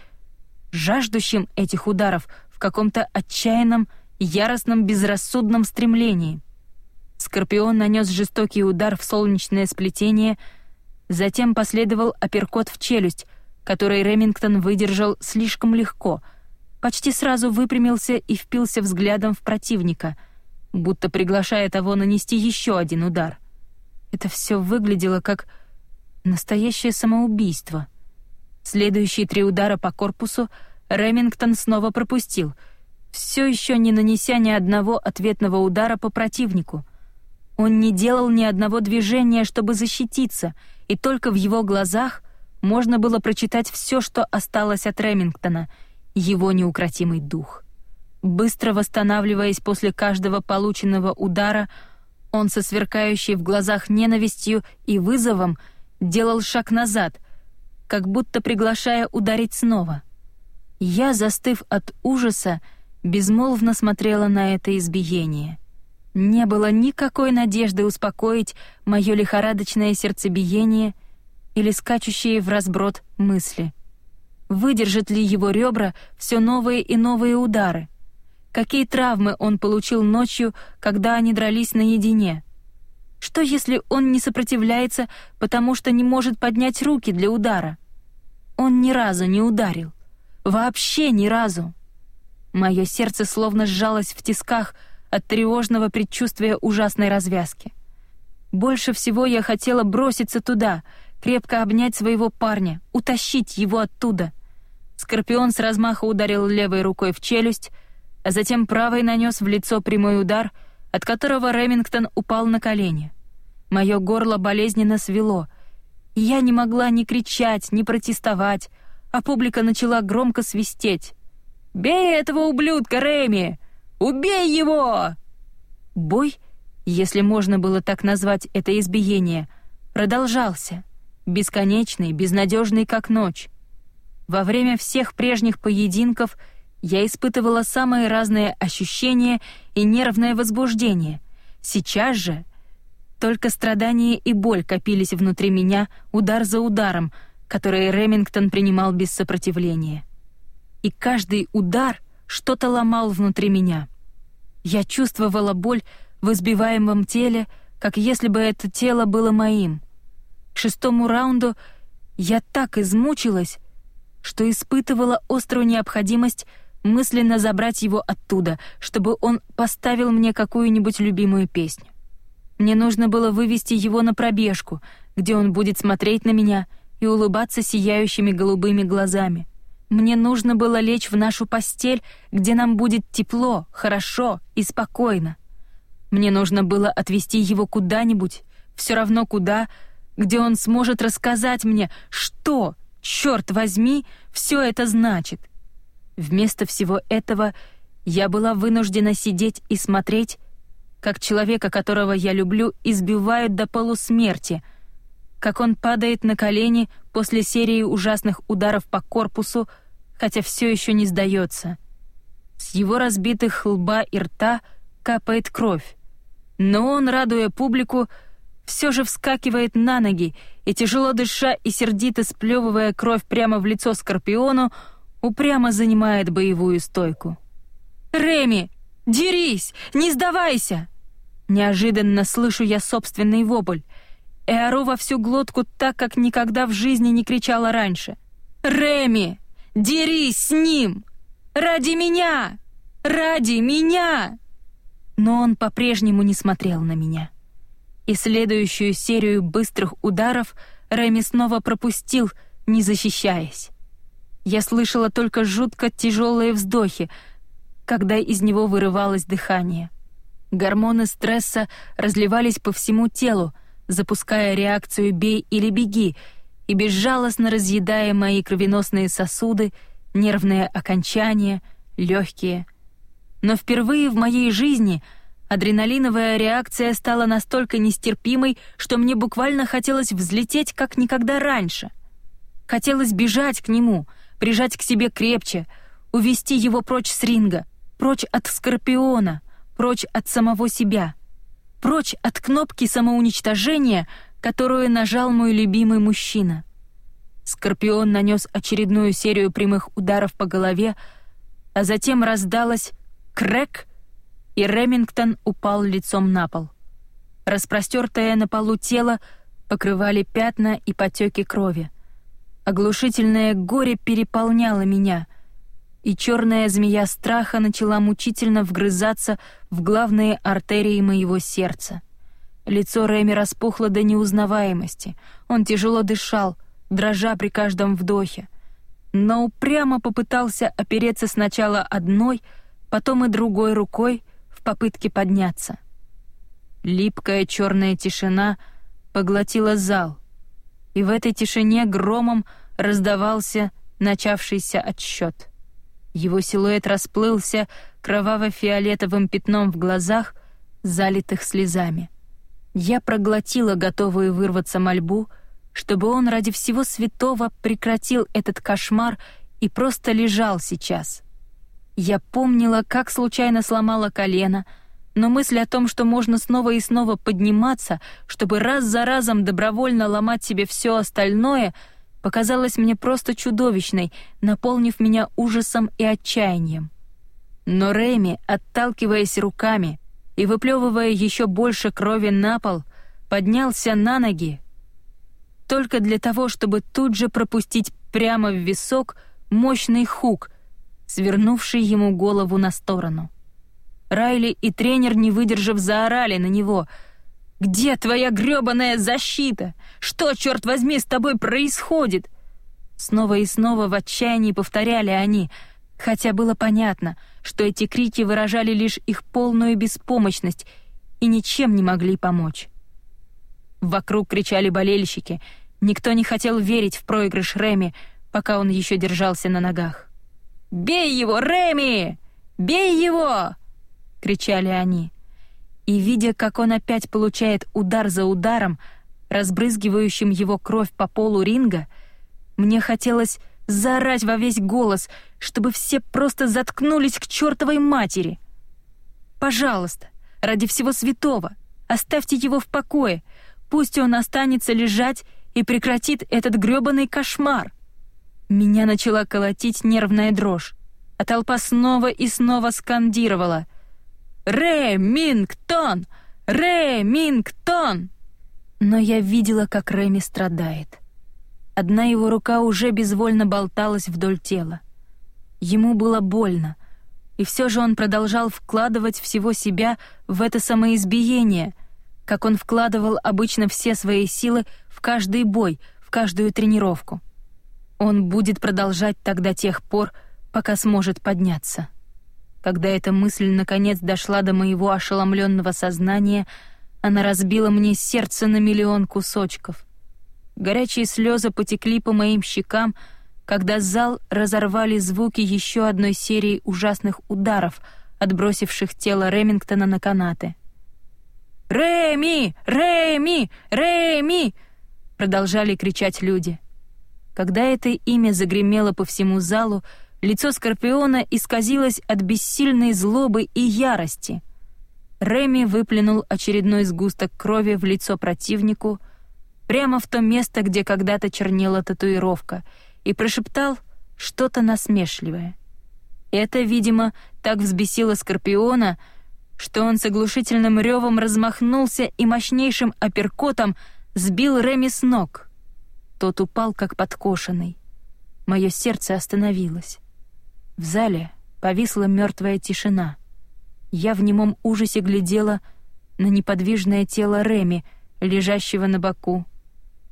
жаждущим этих ударов в каком-то отчаянном, яростном, безрассудном стремлении. Скорпион нанес жестокий удар в солнечное сплетение, затем последовал апперкот в челюсть — который Ремингтон выдержал слишком легко, почти сразу выпрямился и впился взглядом в противника, будто приглашая того нанести еще один удар. Это все выглядело как настоящее самоубийство. Следующие три удара по корпусу Ремингтон снова пропустил, все еще не нанеся ни одного ответного удара по противнику. Он не делал ни одного движения, чтобы защититься, и только в его глазах можно было прочитать все, что осталось от Ремингтона, его неукротимый дух. Быстро восстанавливаясь после каждого полученного удара, он со сверкающей в глазах ненавистью и вызовом делал шаг назад, как будто приглашая ударить снова. Я, застыв от ужаса, безмолвно смотрела на это избиение. Не было никакой надежды успокоить мое лихорадочное сердцебиение — или скачущие в разброд мысли. Выдержат ли его ребра все новые и новые удары? Какие травмы он получил ночью, когда они дрались наедине? Что если он не сопротивляется, потому что не может поднять руки для удара? Он ни разу не ударил. Вообще ни разу. Мое сердце словно сжалось в тисках от тревожного предчувствия ужасной развязки. Больше всего я хотела броситься туда, крепко обнять своего парня, утащить его оттуда. Скорпион с размаха ударил левой рукой в челюсть, а затем правой нанес в лицо прямой удар, от которого Ремингтон упал на колени. Мое горло болезненно свело, и я не могла ни кричать, ни протестовать, а публика начала громко свистеть. «Бей этого ублюдка, Реми! Убей его!» Бой, если можно было так назвать это избиение, продолжался, бесконечный, безнадежный как ночь. Во время всех прежних поединков я испытывала самые разные ощущения и нервное возбуждение. Сейчас же только страдания и боль копились внутри меня удар за ударом, которые Ремингтон принимал без сопротивления. И каждый удар что-то ломал внутри меня. Я чувствовала боль в избиваемом теле, как если бы это тело было моим. К шестому раунду я так измучилась, что испытывала острую необходимость мысленно забрать его оттуда, чтобы он поставил мне какую-нибудь любимую песню. Мне нужно было вывести его на пробежку, где он будет смотреть на меня и улыбаться сияющими голубыми глазами. Мне нужно было лечь в нашу постель, где нам будет тепло, хорошо и спокойно. Мне нужно было отвезти его куда-нибудь, все равно куда, где он сможет рассказать мне, что, черт возьми, все это значит. Вместо всего этого я была вынуждена сидеть и смотреть, как человека, которого я люблю, избивают до полусмерти, как он падает на колени после серии ужасных ударов по корпусу, хотя все еще не сдается. С его разбитых лба и рта капает кровь. Но он, радуя публику, все же вскакивает на ноги и, тяжело дыша и сердито сплевывая кровь прямо в лицо Скорпиону, упрямо занимает боевую стойку. «Реми, Дерись! Не сдавайся!» Неожиданно слышу я собственный вопль и ору во всю глотку так, как никогда в жизни не кричала раньше. «Реми! Дерись с ним! Ради меня! Ради меня!» Но он по-прежнему не смотрел на меня. И следующую серию быстрых ударов Реми снова пропустил, не защищаясь. Я слышала только жутко тяжелые вздохи, когда из него вырывалось дыхание. Гормоны стресса разливались по всему телу, запуская реакцию «бей или беги» и безжалостно разъедая мои кровеносные сосуды, нервные окончания, легкие. Но впервые в моей жизни адреналиновая реакция стала настолько нестерпимой, что мне буквально хотелось взлететь как никогда раньше. Хотелось бежать к нему, прижать к себе крепче, увести его прочь с ринга — прочь от Скорпиона, прочь от самого себя, прочь от кнопки самоуничтожения, которую нажал мой любимый мужчина. Скорпион нанес очередную серию прямых ударов по голове, а затем раздалось «крэк», и Ремингтон упал лицом на пол. Распростертое на полу тело покрывали пятна и потеки крови. Оглушительное горе переполняло меня — и черная змея страха начала мучительно вгрызаться в главные артерии моего сердца. Лицо Рэми распухло до неузнаваемости. Он тяжело дышал, дрожа при каждом вдохе. Но упрямо попытался опереться сначала одной, потом и другой рукой в попытке подняться. Липкая черная тишина поглотила зал, и в этой тишине громом раздавался начавшийся отсчет. Его силуэт расплылся кроваво-фиолетовым пятном в глазах, залитых слезами. Я проглотила готовую вырваться мольбу, чтобы он ради всего святого прекратил этот кошмар и просто лежал сейчас. Я помнила, как случайно сломала колено, но мысль о том, что можно снова и снова подниматься, чтобы раз за разом добровольно ломать себе все остальное — показалась мне просто чудовищной, наполнив меня ужасом и отчаянием. Но Рэми, отталкиваясь руками и выплевывая еще больше крови на пол, поднялся на ноги, только для того, чтобы тут же пропустить прямо в висок мощный хук, свернувший ему голову на сторону. Райли и тренер, не выдержав, заорали на него — где твоя грёбаная защита? Что, черт возьми, с тобой происходит?» Снова и снова в отчаянии повторяли они, Хотя было понятно, что эти крики выражали лишь их полную беспомощность и ничем не могли помочь. Вокруг кричали болельщики. Никто не хотел верить в проигрыш Реми, пока он еще держался на ногах. «Бей его, Реми! Бей его!» — кричали они. И, видя, как он опять получает удар за ударом, разбрызгивающим его кровь по полу ринга, мне хотелось заорать во весь голос, чтобы все просто заткнулись к чертовой матери. «Пожалуйста, ради всего святого, оставьте его в покое, пусть он останется лежать и прекратит этот грёбаный кошмар». Меня начала колотить нервная дрожь, а толпа снова и снова скандировала «Ремингтон! Ремингтон!» Но я видела, как Реми страдает. Одна его рука уже безвольно болталась вдоль тела. Ему было больно, и все же он продолжал вкладывать всего себя в это самоизбиение, как он вкладывал обычно все свои силы в каждый бой, в каждую тренировку. Он будет продолжать так до тех пор, пока сможет подняться. Когда эта мысль наконец дошла до моего ошеломленного сознания, она разбила мне сердце на миллион кусочков. Горячие слезы потекли по моим щекам, когда зал разорвали звуки еще одной серии ужасных ударов, отбросивших тело Ремингтона на канаты. «Рэми! Рэми! Рэми!» продолжали кричать люди. Когда это имя загремело по всему залу, лицо Скорпиона исказилось от бессильной злобы и ярости. Реми выплюнул очередной сгусток крови в лицо противнику, прямо в то место, где когда-то чернела татуировка, и прошептал что-то насмешливое. Это, видимо, так взбесило Скорпиона, что он с оглушительным ревом размахнулся и мощнейшим апперкотом сбил Реми с ног — тот упал, как подкошенный. Мое сердце остановилось. В зале повисла мертвая тишина. Я в немом ужасе глядела на неподвижное тело Реми, лежащего на боку.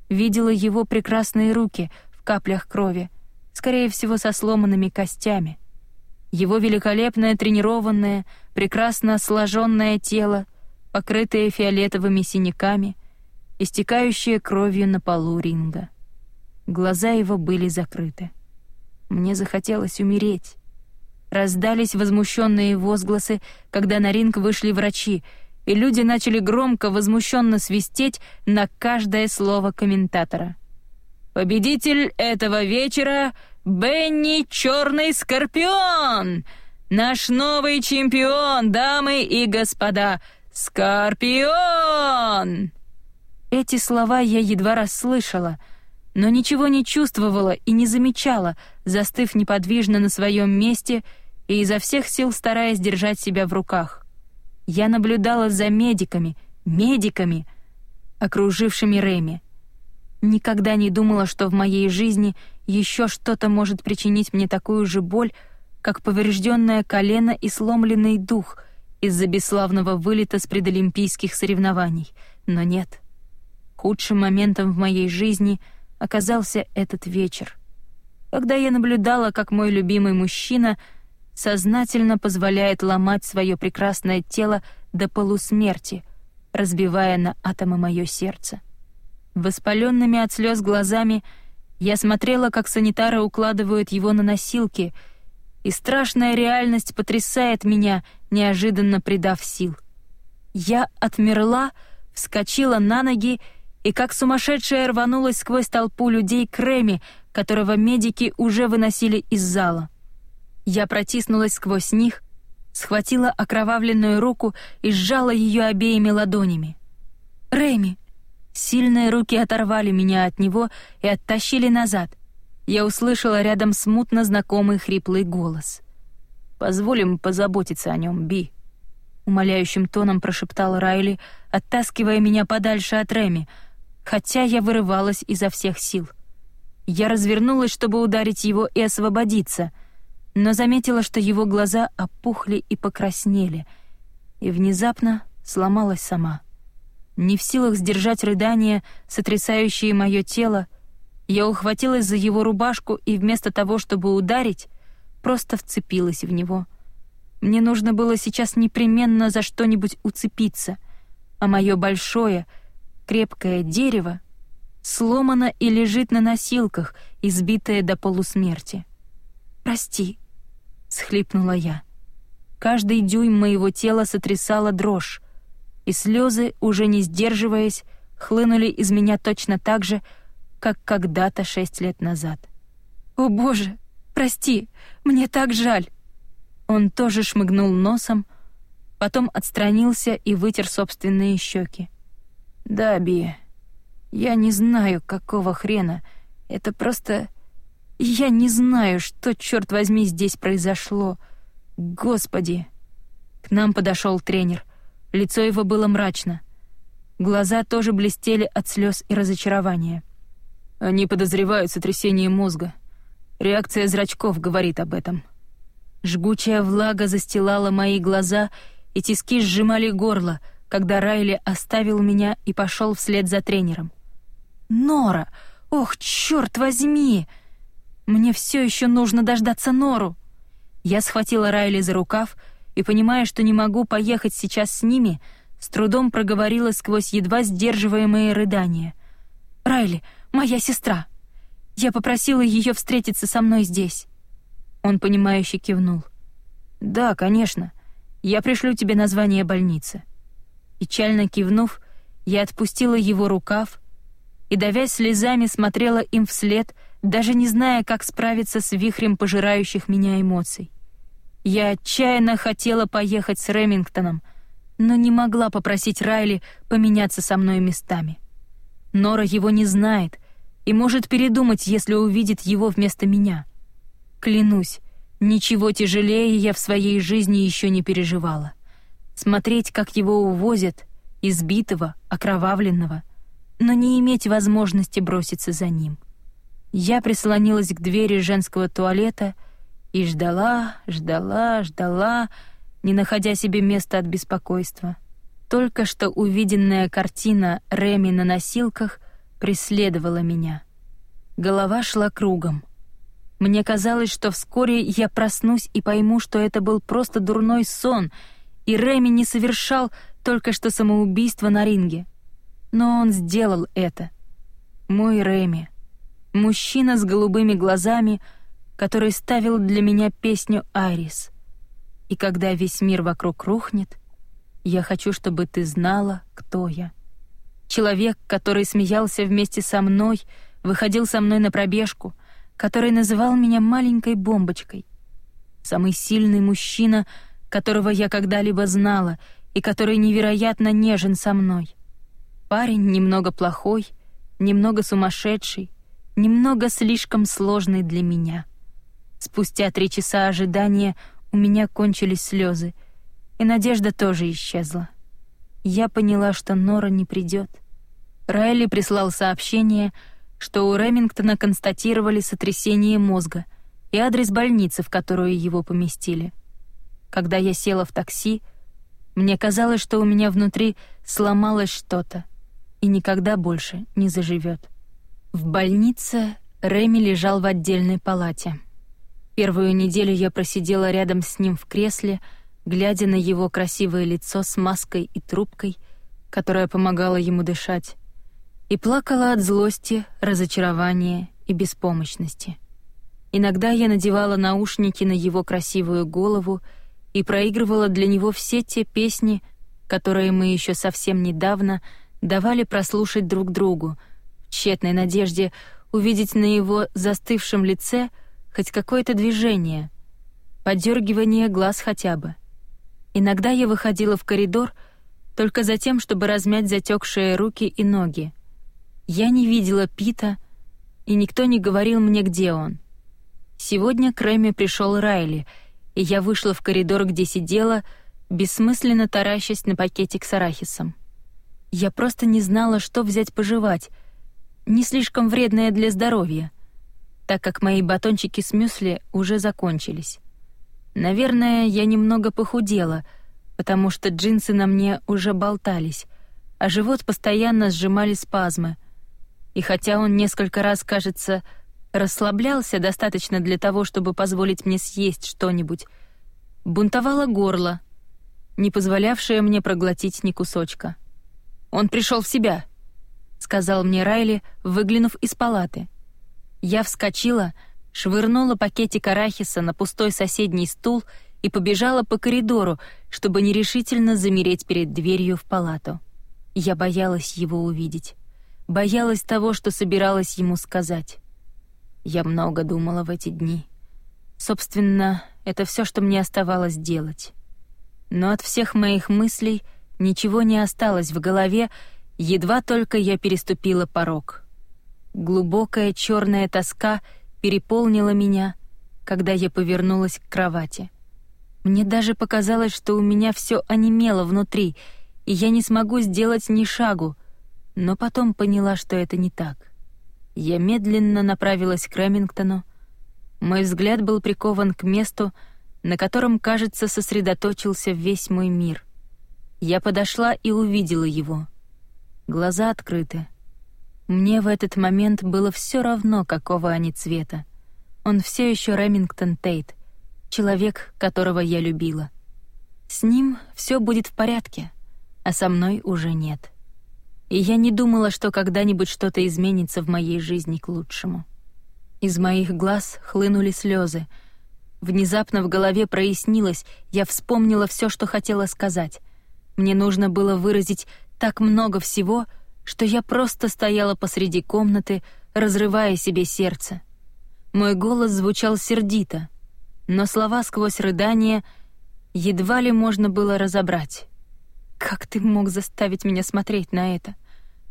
Видела его прекрасные руки в каплях крови, скорее всего, со сломанными костями. Его великолепное тренированное, прекрасно сложенное тело, покрытое фиолетовыми синяками, истекающее кровью на полу ринга. Глаза его были закрыты. Мне захотелось умереть. Раздались возмущенные возгласы, когда на ринг вышли врачи, и люди начали громко, возмущенно свистеть на каждое слово комментатора. «Победитель этого вечера — Бенни Черный Скорпион! Наш новый чемпион, дамы и господа! Скорпион!» Эти слова я едва расслышала — но ничего не чувствовала и не замечала, застыв неподвижно на своем месте и изо всех сил стараясь держать себя в руках. Я наблюдала за медиками, медиками, окружившими Реми. Никогда не думала, что в моей жизни еще что-то может причинить мне такую же боль, как поврежденное колено и сломленный дух из-за бесславного вылета с предолимпийских соревнований. Но нет. Худшим моментом в моей жизни — оказался этот вечер, когда я наблюдала, как мой любимый мужчина сознательно позволяет ломать свое прекрасное тело до полусмерти, разбивая на атомы мое сердце. Воспаленными от слез глазами я смотрела, как санитары укладывают его на носилки, и страшная реальность потрясает меня, неожиданно придав сил. Я отмерла, вскочила на ноги и как сумасшедшая рванулась сквозь толпу людей к Реми, которого медики уже выносили из зала. Я протиснулась сквозь них, схватила окровавленную руку и сжала ее обеими ладонями. «Рэми!» Сильные руки оторвали меня от него и оттащили назад. Я услышала рядом смутно знакомый хриплый голос. «Позволим позаботиться о нем, Би», — умоляющим тоном прошептал Райли, оттаскивая меня подальше от Реми, хотя я вырывалась изо всех сил. Я развернулась, чтобы ударить его и освободиться, но заметила, что его глаза опухли и покраснели, и внезапно сломалась сама. Не в силах сдержать рыдания, сотрясающие мое тело, я ухватилась за его рубашку и вместо того, чтобы ударить, просто вцепилась в него. Мне нужно было сейчас непременно за что-нибудь уцепиться, а мое большое, крепкое дерево сломано и лежит на носилках, избитое до полусмерти. «Прости», — схлипнула я. Каждый дюйм моего тела сотрясала дрожь, и слезы, уже не сдерживаясь, хлынули из меня точно так же, как когда-то шесть лет назад. «О, Боже, прости, мне так жаль!» Он тоже шмыгнул носом, потом отстранился и вытер собственные щеки. «Да, Би, я не знаю, какого хрена. Это просто... Я не знаю, что, черт возьми, здесь произошло. Господи!» К нам подошел тренер. Лицо его было мрачно. Глаза тоже блестели от слез и разочарования. Они подозревают сотрясение мозга. Реакция зрачков говорит об этом. Жгучая влага застилала мои глаза, и тиски сжимали горло, когда Райли оставил меня и пошел вслед за тренером. «Нора! Ох, черт возьми! Мне все еще нужно дождаться Нору!» Я схватила Райли за рукав и, понимая, что не могу поехать сейчас с ними, с трудом проговорила сквозь едва сдерживаемые рыдания. «Райли, моя сестра! Я попросила ее встретиться со мной здесь!» Он, понимающе кивнул. «Да, конечно. Я пришлю тебе название больницы». Печально кивнув, я отпустила его рукав и, давясь слезами, смотрела им вслед, даже не зная, как справиться с вихрем пожирающих меня эмоций. Я отчаянно хотела поехать с Ремингтоном, но не могла попросить Райли поменяться со мной местами. Нора его не знает и может передумать, если увидит его вместо меня. Клянусь, ничего тяжелее я в своей жизни еще не переживала. Смотреть, как его увозят, избитого, окровавленного, но не иметь возможности броситься за ним. Я прислонилась к двери женского туалета и ждала, ждала, ждала, не находя себе места от беспокойства. Только что увиденная картина Реми на носилках преследовала меня. Голова шла кругом. Мне казалось, что вскоре я проснусь и пойму, что это был просто дурной сон, и Реми не совершал только что самоубийство на ринге. Но он сделал это. Мой Реми. Мужчина с голубыми глазами, который ставил для меня песню «Айрис». И когда весь мир вокруг рухнет, я хочу, чтобы ты знала, кто я. Человек, который смеялся вместе со мной, выходил со мной на пробежку — который называл меня маленькой бомбочкой. Самый сильный мужчина, которого я когда-либо знала и который невероятно нежен со мной. Парень немного плохой, немного сумасшедший, немного слишком сложный для меня. Спустя три часа ожидания у меня кончились слезы, и надежда тоже исчезла. Я поняла, что Нора не придет. Райли прислал сообщение — что у Ремингтона констатировали сотрясение мозга и адрес больницы, в которую его поместили. Когда я села в такси, мне казалось, что у меня внутри сломалось что-то и никогда больше не заживет. В больнице Реми лежал в отдельной палате. Первую неделю я просидела рядом с ним в кресле, глядя на его красивое лицо с маской и трубкой, которая помогала ему дышать и плакала от злости, разочарования и беспомощности. Иногда я надевала наушники на его красивую голову и проигрывала для него все те песни, которые мы еще совсем недавно давали прослушать друг другу, в тщетной надежде увидеть на его застывшем лице хоть какое-то движение, подергивание глаз хотя бы. Иногда я выходила в коридор только за тем, чтобы размять затекшие руки и ноги. Я не видела Пита, и никто не говорил мне, где он. Сегодня к Рэме пришел Райли, и я вышла в коридор, где сидела, бессмысленно таращась на пакетик с арахисом. Я просто не знала, что взять пожевать, не слишком вредное для здоровья, так как мои батончики с мюсли уже закончились. Наверное, я немного похудела, потому что джинсы на мне уже болтались, а живот постоянно сжимали спазмы — и хотя он несколько раз, кажется, расслаблялся достаточно для того, чтобы позволить мне съесть что-нибудь, бунтовало горло, не позволявшее мне проглотить ни кусочка. «Он пришел в себя», — сказал мне Райли, выглянув из палаты. Я вскочила, швырнула пакетик арахиса на пустой соседний стул и побежала по коридору, чтобы нерешительно замереть перед дверью в палату. Я боялась его увидеть. Боялась того, что собиралась ему сказать. Я много думала в эти дни. Собственно, это все, что мне оставалось делать. Но от всех моих мыслей ничего не осталось в голове, едва только я переступила порог. Глубокая черная тоска переполнила меня, когда я повернулась к кровати. Мне даже показалось, что у меня все онемело внутри, и я не смогу сделать ни шагу, но потом поняла, что это не так. Я медленно направилась к Ремингтону. Мой взгляд был прикован к месту, на котором, кажется, сосредоточился весь мой мир. Я подошла и увидела его. Глаза открыты. Мне в этот момент было все равно, какого они цвета. Он все еще Ремингтон Тейт, человек, которого я любила. С ним все будет в порядке, а со мной уже нет. И я не думала, что когда-нибудь что-то изменится в моей жизни к лучшему. Из моих глаз хлынули слезы. Внезапно в голове прояснилось, я вспомнила все, что хотела сказать. Мне нужно было выразить так много всего, что я просто стояла посреди комнаты, разрывая себе сердце. Мой голос звучал сердито, но слова сквозь рыдания едва ли можно было разобрать. «Как ты мог заставить меня смотреть на это?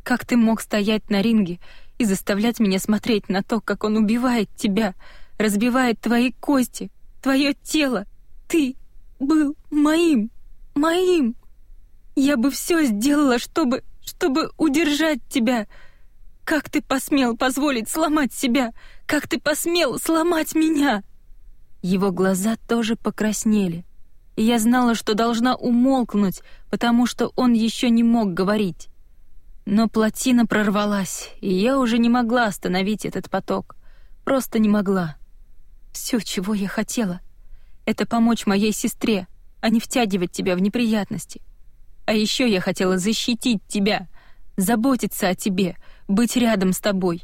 Как ты мог стоять на ринге и заставлять меня смотреть на то, как он убивает тебя, разбивает твои кости, твое тело? Ты был моим, моим!» Я бы все сделала, чтобы... чтобы удержать тебя. Как ты посмел позволить сломать себя? Как ты посмел сломать меня?» Его глаза тоже покраснели. И я знала, что должна умолкнуть, потому что он еще не мог говорить. Но плотина прорвалась, и я уже не могла остановить этот поток. Просто не могла. Все, чего я хотела, это помочь моей сестре, а не втягивать тебя в неприятности. А еще я хотела защитить тебя, заботиться о тебе, быть рядом с тобой.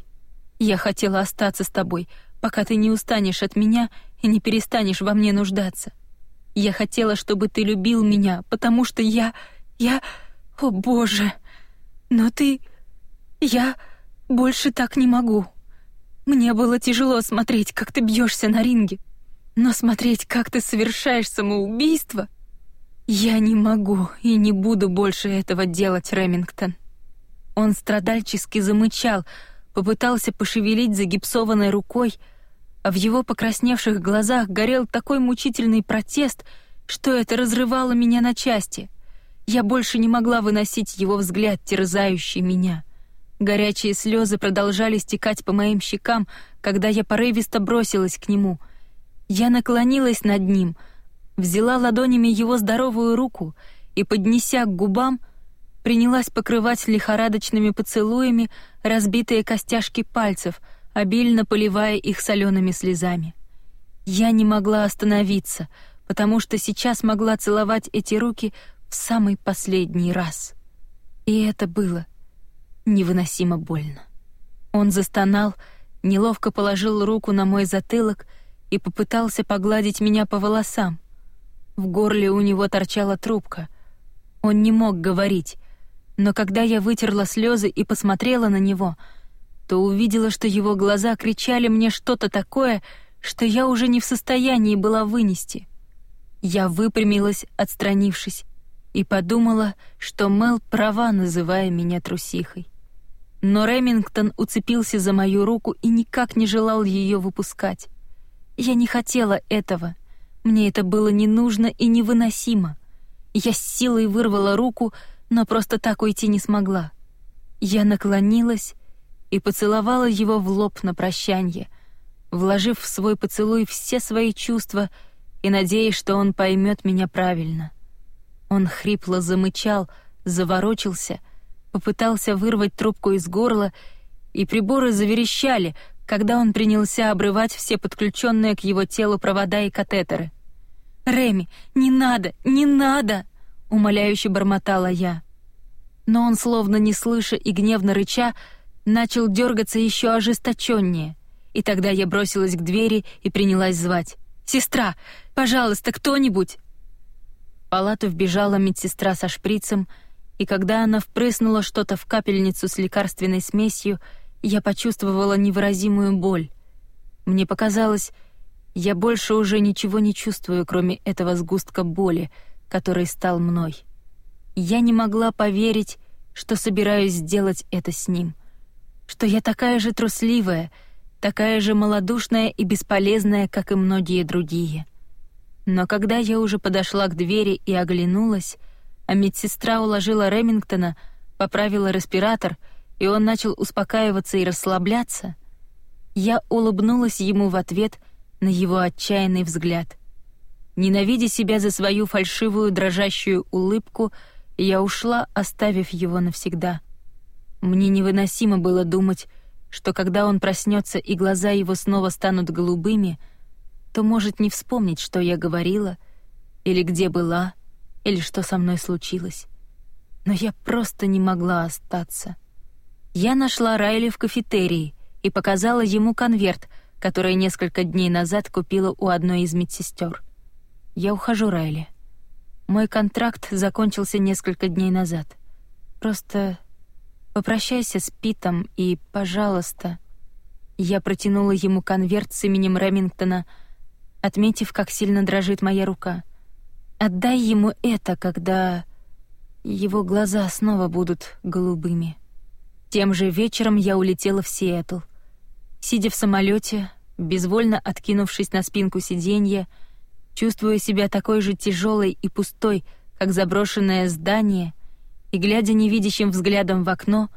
Я хотела остаться с тобой, пока ты не устанешь от меня и не перестанешь во мне нуждаться. Я хотела, чтобы ты любил меня, потому что я... я... О, Боже! Но ты... Я больше так не могу. Мне было тяжело смотреть, как ты бьешься на ринге. Но смотреть, как ты совершаешь самоубийство... «Я не могу и не буду больше этого делать, Ремингтон». Он страдальчески замычал, попытался пошевелить загипсованной рукой, а в его покрасневших глазах горел такой мучительный протест, что это разрывало меня на части. Я больше не могла выносить его взгляд, терзающий меня. Горячие слезы продолжали стекать по моим щекам, когда я порывисто бросилась к нему. Я наклонилась над ним — взяла ладонями его здоровую руку и, поднеся к губам, принялась покрывать лихорадочными поцелуями разбитые костяшки пальцев, обильно поливая их солеными слезами. Я не могла остановиться, потому что сейчас могла целовать эти руки в самый последний раз. И это было невыносимо больно. Он застонал, неловко положил руку на мой затылок и попытался погладить меня по волосам, в горле у него торчала трубка. Он не мог говорить, но когда я вытерла слезы и посмотрела на него, то увидела, что его глаза кричали мне что-то такое, что я уже не в состоянии была вынести. Я выпрямилась, отстранившись, и подумала, что Мел права, называя меня трусихой. Но Ремингтон уцепился за мою руку и никак не желал ее выпускать. Я не хотела этого — мне это было не нужно и невыносимо. Я с силой вырвала руку, но просто так уйти не смогла. Я наклонилась и поцеловала его в лоб на прощанье, вложив в свой поцелуй все свои чувства и надеясь, что он поймет меня правильно. Он хрипло замычал, заворочился, попытался вырвать трубку из горла, и приборы заверещали, когда он принялся обрывать все подключенные к его телу провода и катетеры. «Реми, не надо, не надо!» — умоляюще бормотала я. Но он, словно не слыша и гневно рыча, начал дергаться еще ожесточеннее. И тогда я бросилась к двери и принялась звать. «Сестра, пожалуйста, кто-нибудь!» В палату вбежала медсестра со шприцем, и когда она впрыснула что-то в капельницу с лекарственной смесью, я почувствовала невыразимую боль. Мне показалось, я больше уже ничего не чувствую, кроме этого сгустка боли, который стал мной. Я не могла поверить, что собираюсь сделать это с ним, что я такая же трусливая, такая же малодушная и бесполезная, как и многие другие. Но когда я уже подошла к двери и оглянулась, а медсестра уложила Ремингтона, поправила респиратор, и он начал успокаиваться и расслабляться, я улыбнулась ему в ответ на его отчаянный взгляд. Ненавидя себя за свою фальшивую дрожащую улыбку, я ушла, оставив его навсегда. Мне невыносимо было думать, что когда он проснется и глаза его снова станут голубыми, то может не вспомнить, что я говорила, или где была, или что со мной случилось. Но я просто не могла остаться. Я нашла Райли в кафетерии и показала ему конверт, который несколько дней назад купила у одной из медсестер. «Я ухожу, Райли. Мой контракт закончился несколько дней назад. Просто попрощайся с Питом и, пожалуйста...» Я протянула ему конверт с именем Ремингтона, отметив, как сильно дрожит моя рука. Отдай ему это, когда его глаза снова будут голубыми. Тем же вечером я улетела в Сиэтл. Сидя в самолете, безвольно откинувшись на спинку сиденья, чувствуя себя такой же тяжелой и пустой, как заброшенное здание, и глядя невидящим взглядом в окно,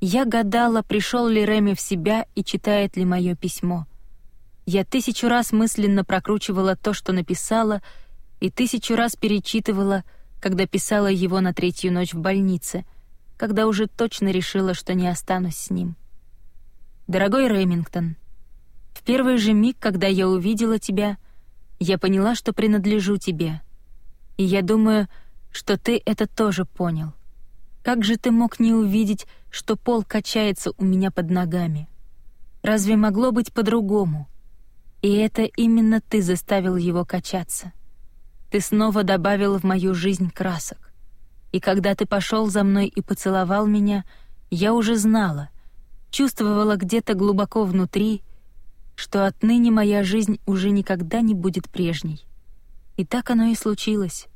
я гадала, пришел ли Реми в себя и читает ли мое письмо. Я тысячу раз мысленно прокручивала то, что написала, и тысячу раз перечитывала, когда писала его на третью ночь в больнице, когда уже точно решила, что не останусь с ним. Дорогой Ремингтон, в первый же миг, когда я увидела тебя, я поняла, что принадлежу тебе. И я думаю, что ты это тоже понял. Как же ты мог не увидеть, что пол качается у меня под ногами? Разве могло быть по-другому? И это именно ты заставил его качаться. Ты снова добавил в мою жизнь красок. И когда ты пошел за мной и поцеловал меня, я уже знала, чувствовала где-то глубоко внутри, что отныне моя жизнь уже никогда не будет прежней. И так оно и случилось.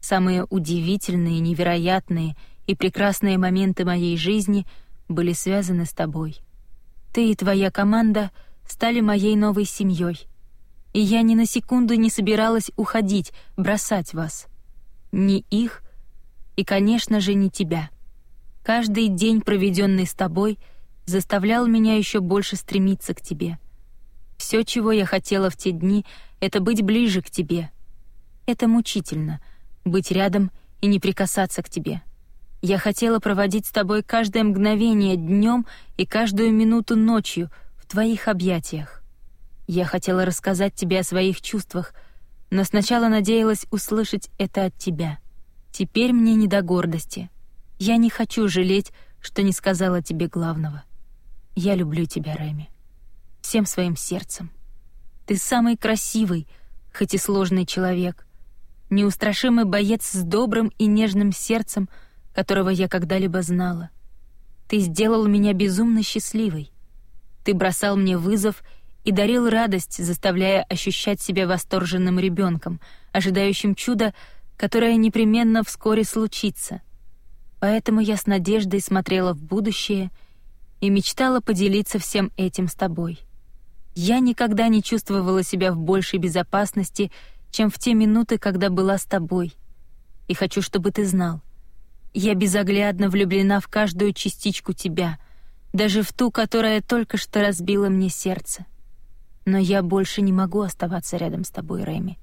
Самые удивительные, невероятные и прекрасные моменты моей жизни были связаны с тобой. Ты и твоя команда стали моей новой семьей — и я ни на секунду не собиралась уходить, бросать вас. Ни их и, конечно же, не тебя. Каждый день, проведенный с тобой, заставлял меня еще больше стремиться к тебе. Все, чего я хотела в те дни, это быть ближе к тебе. Это мучительно — быть рядом и не прикасаться к тебе. Я хотела проводить с тобой каждое мгновение днем и каждую минуту ночью в твоих объятиях. Я хотела рассказать тебе о своих чувствах, но сначала надеялась услышать это от тебя. Теперь мне не до гордости. Я не хочу жалеть, что не сказала тебе главного. Я люблю тебя, Реми. Всем своим сердцем. Ты самый красивый, хоть и сложный человек. Неустрашимый боец с добрым и нежным сердцем, которого я когда-либо знала. Ты сделал меня безумно счастливой. Ты бросал мне вызов и дарил радость, заставляя ощущать себя восторженным ребенком, ожидающим чуда, которое непременно вскоре случится. Поэтому я с надеждой смотрела в будущее и мечтала поделиться всем этим с тобой. Я никогда не чувствовала себя в большей безопасности, чем в те минуты, когда была с тобой. И хочу, чтобы ты знал. Я безоглядно влюблена в каждую частичку тебя, даже в ту, которая только что разбила мне сердце. Но я больше не могу оставаться рядом с тобой, Рэми.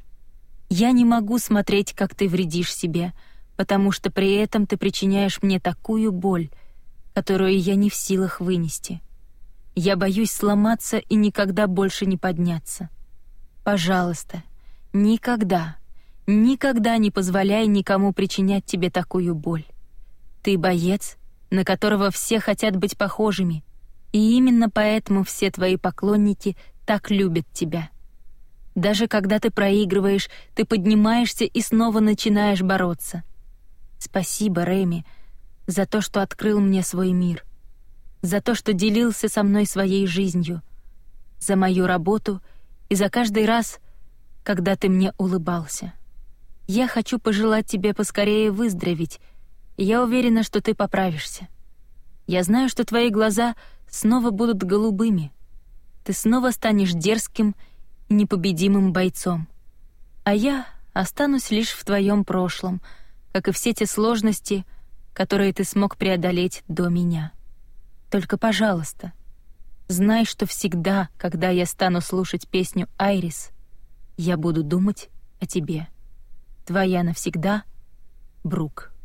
Я не могу смотреть, как ты вредишь себе, потому что при этом ты причиняешь мне такую боль, которую я не в силах вынести. Я боюсь сломаться и никогда больше не подняться. Пожалуйста, никогда, никогда не позволяй никому причинять тебе такую боль. Ты боец, на которого все хотят быть похожими, и именно поэтому все твои поклонники так любят тебя. Даже когда ты проигрываешь, ты поднимаешься и снова начинаешь бороться. Спасибо, Рэми, за то, что открыл мне свой мир, за то, что делился со мной своей жизнью, за мою работу и за каждый раз, когда ты мне улыбался. Я хочу пожелать тебе поскорее выздороветь, я уверена, что ты поправишься. Я знаю, что твои глаза снова будут голубыми. Ты снова станешь дерзким и непобедимым бойцом. А я останусь лишь в твоем прошлом, как и все те сложности, которые ты смог преодолеть до меня. Только, пожалуйста, знай, что всегда, когда я стану слушать песню «Айрис», я буду думать о тебе. Твоя навсегда, Брук.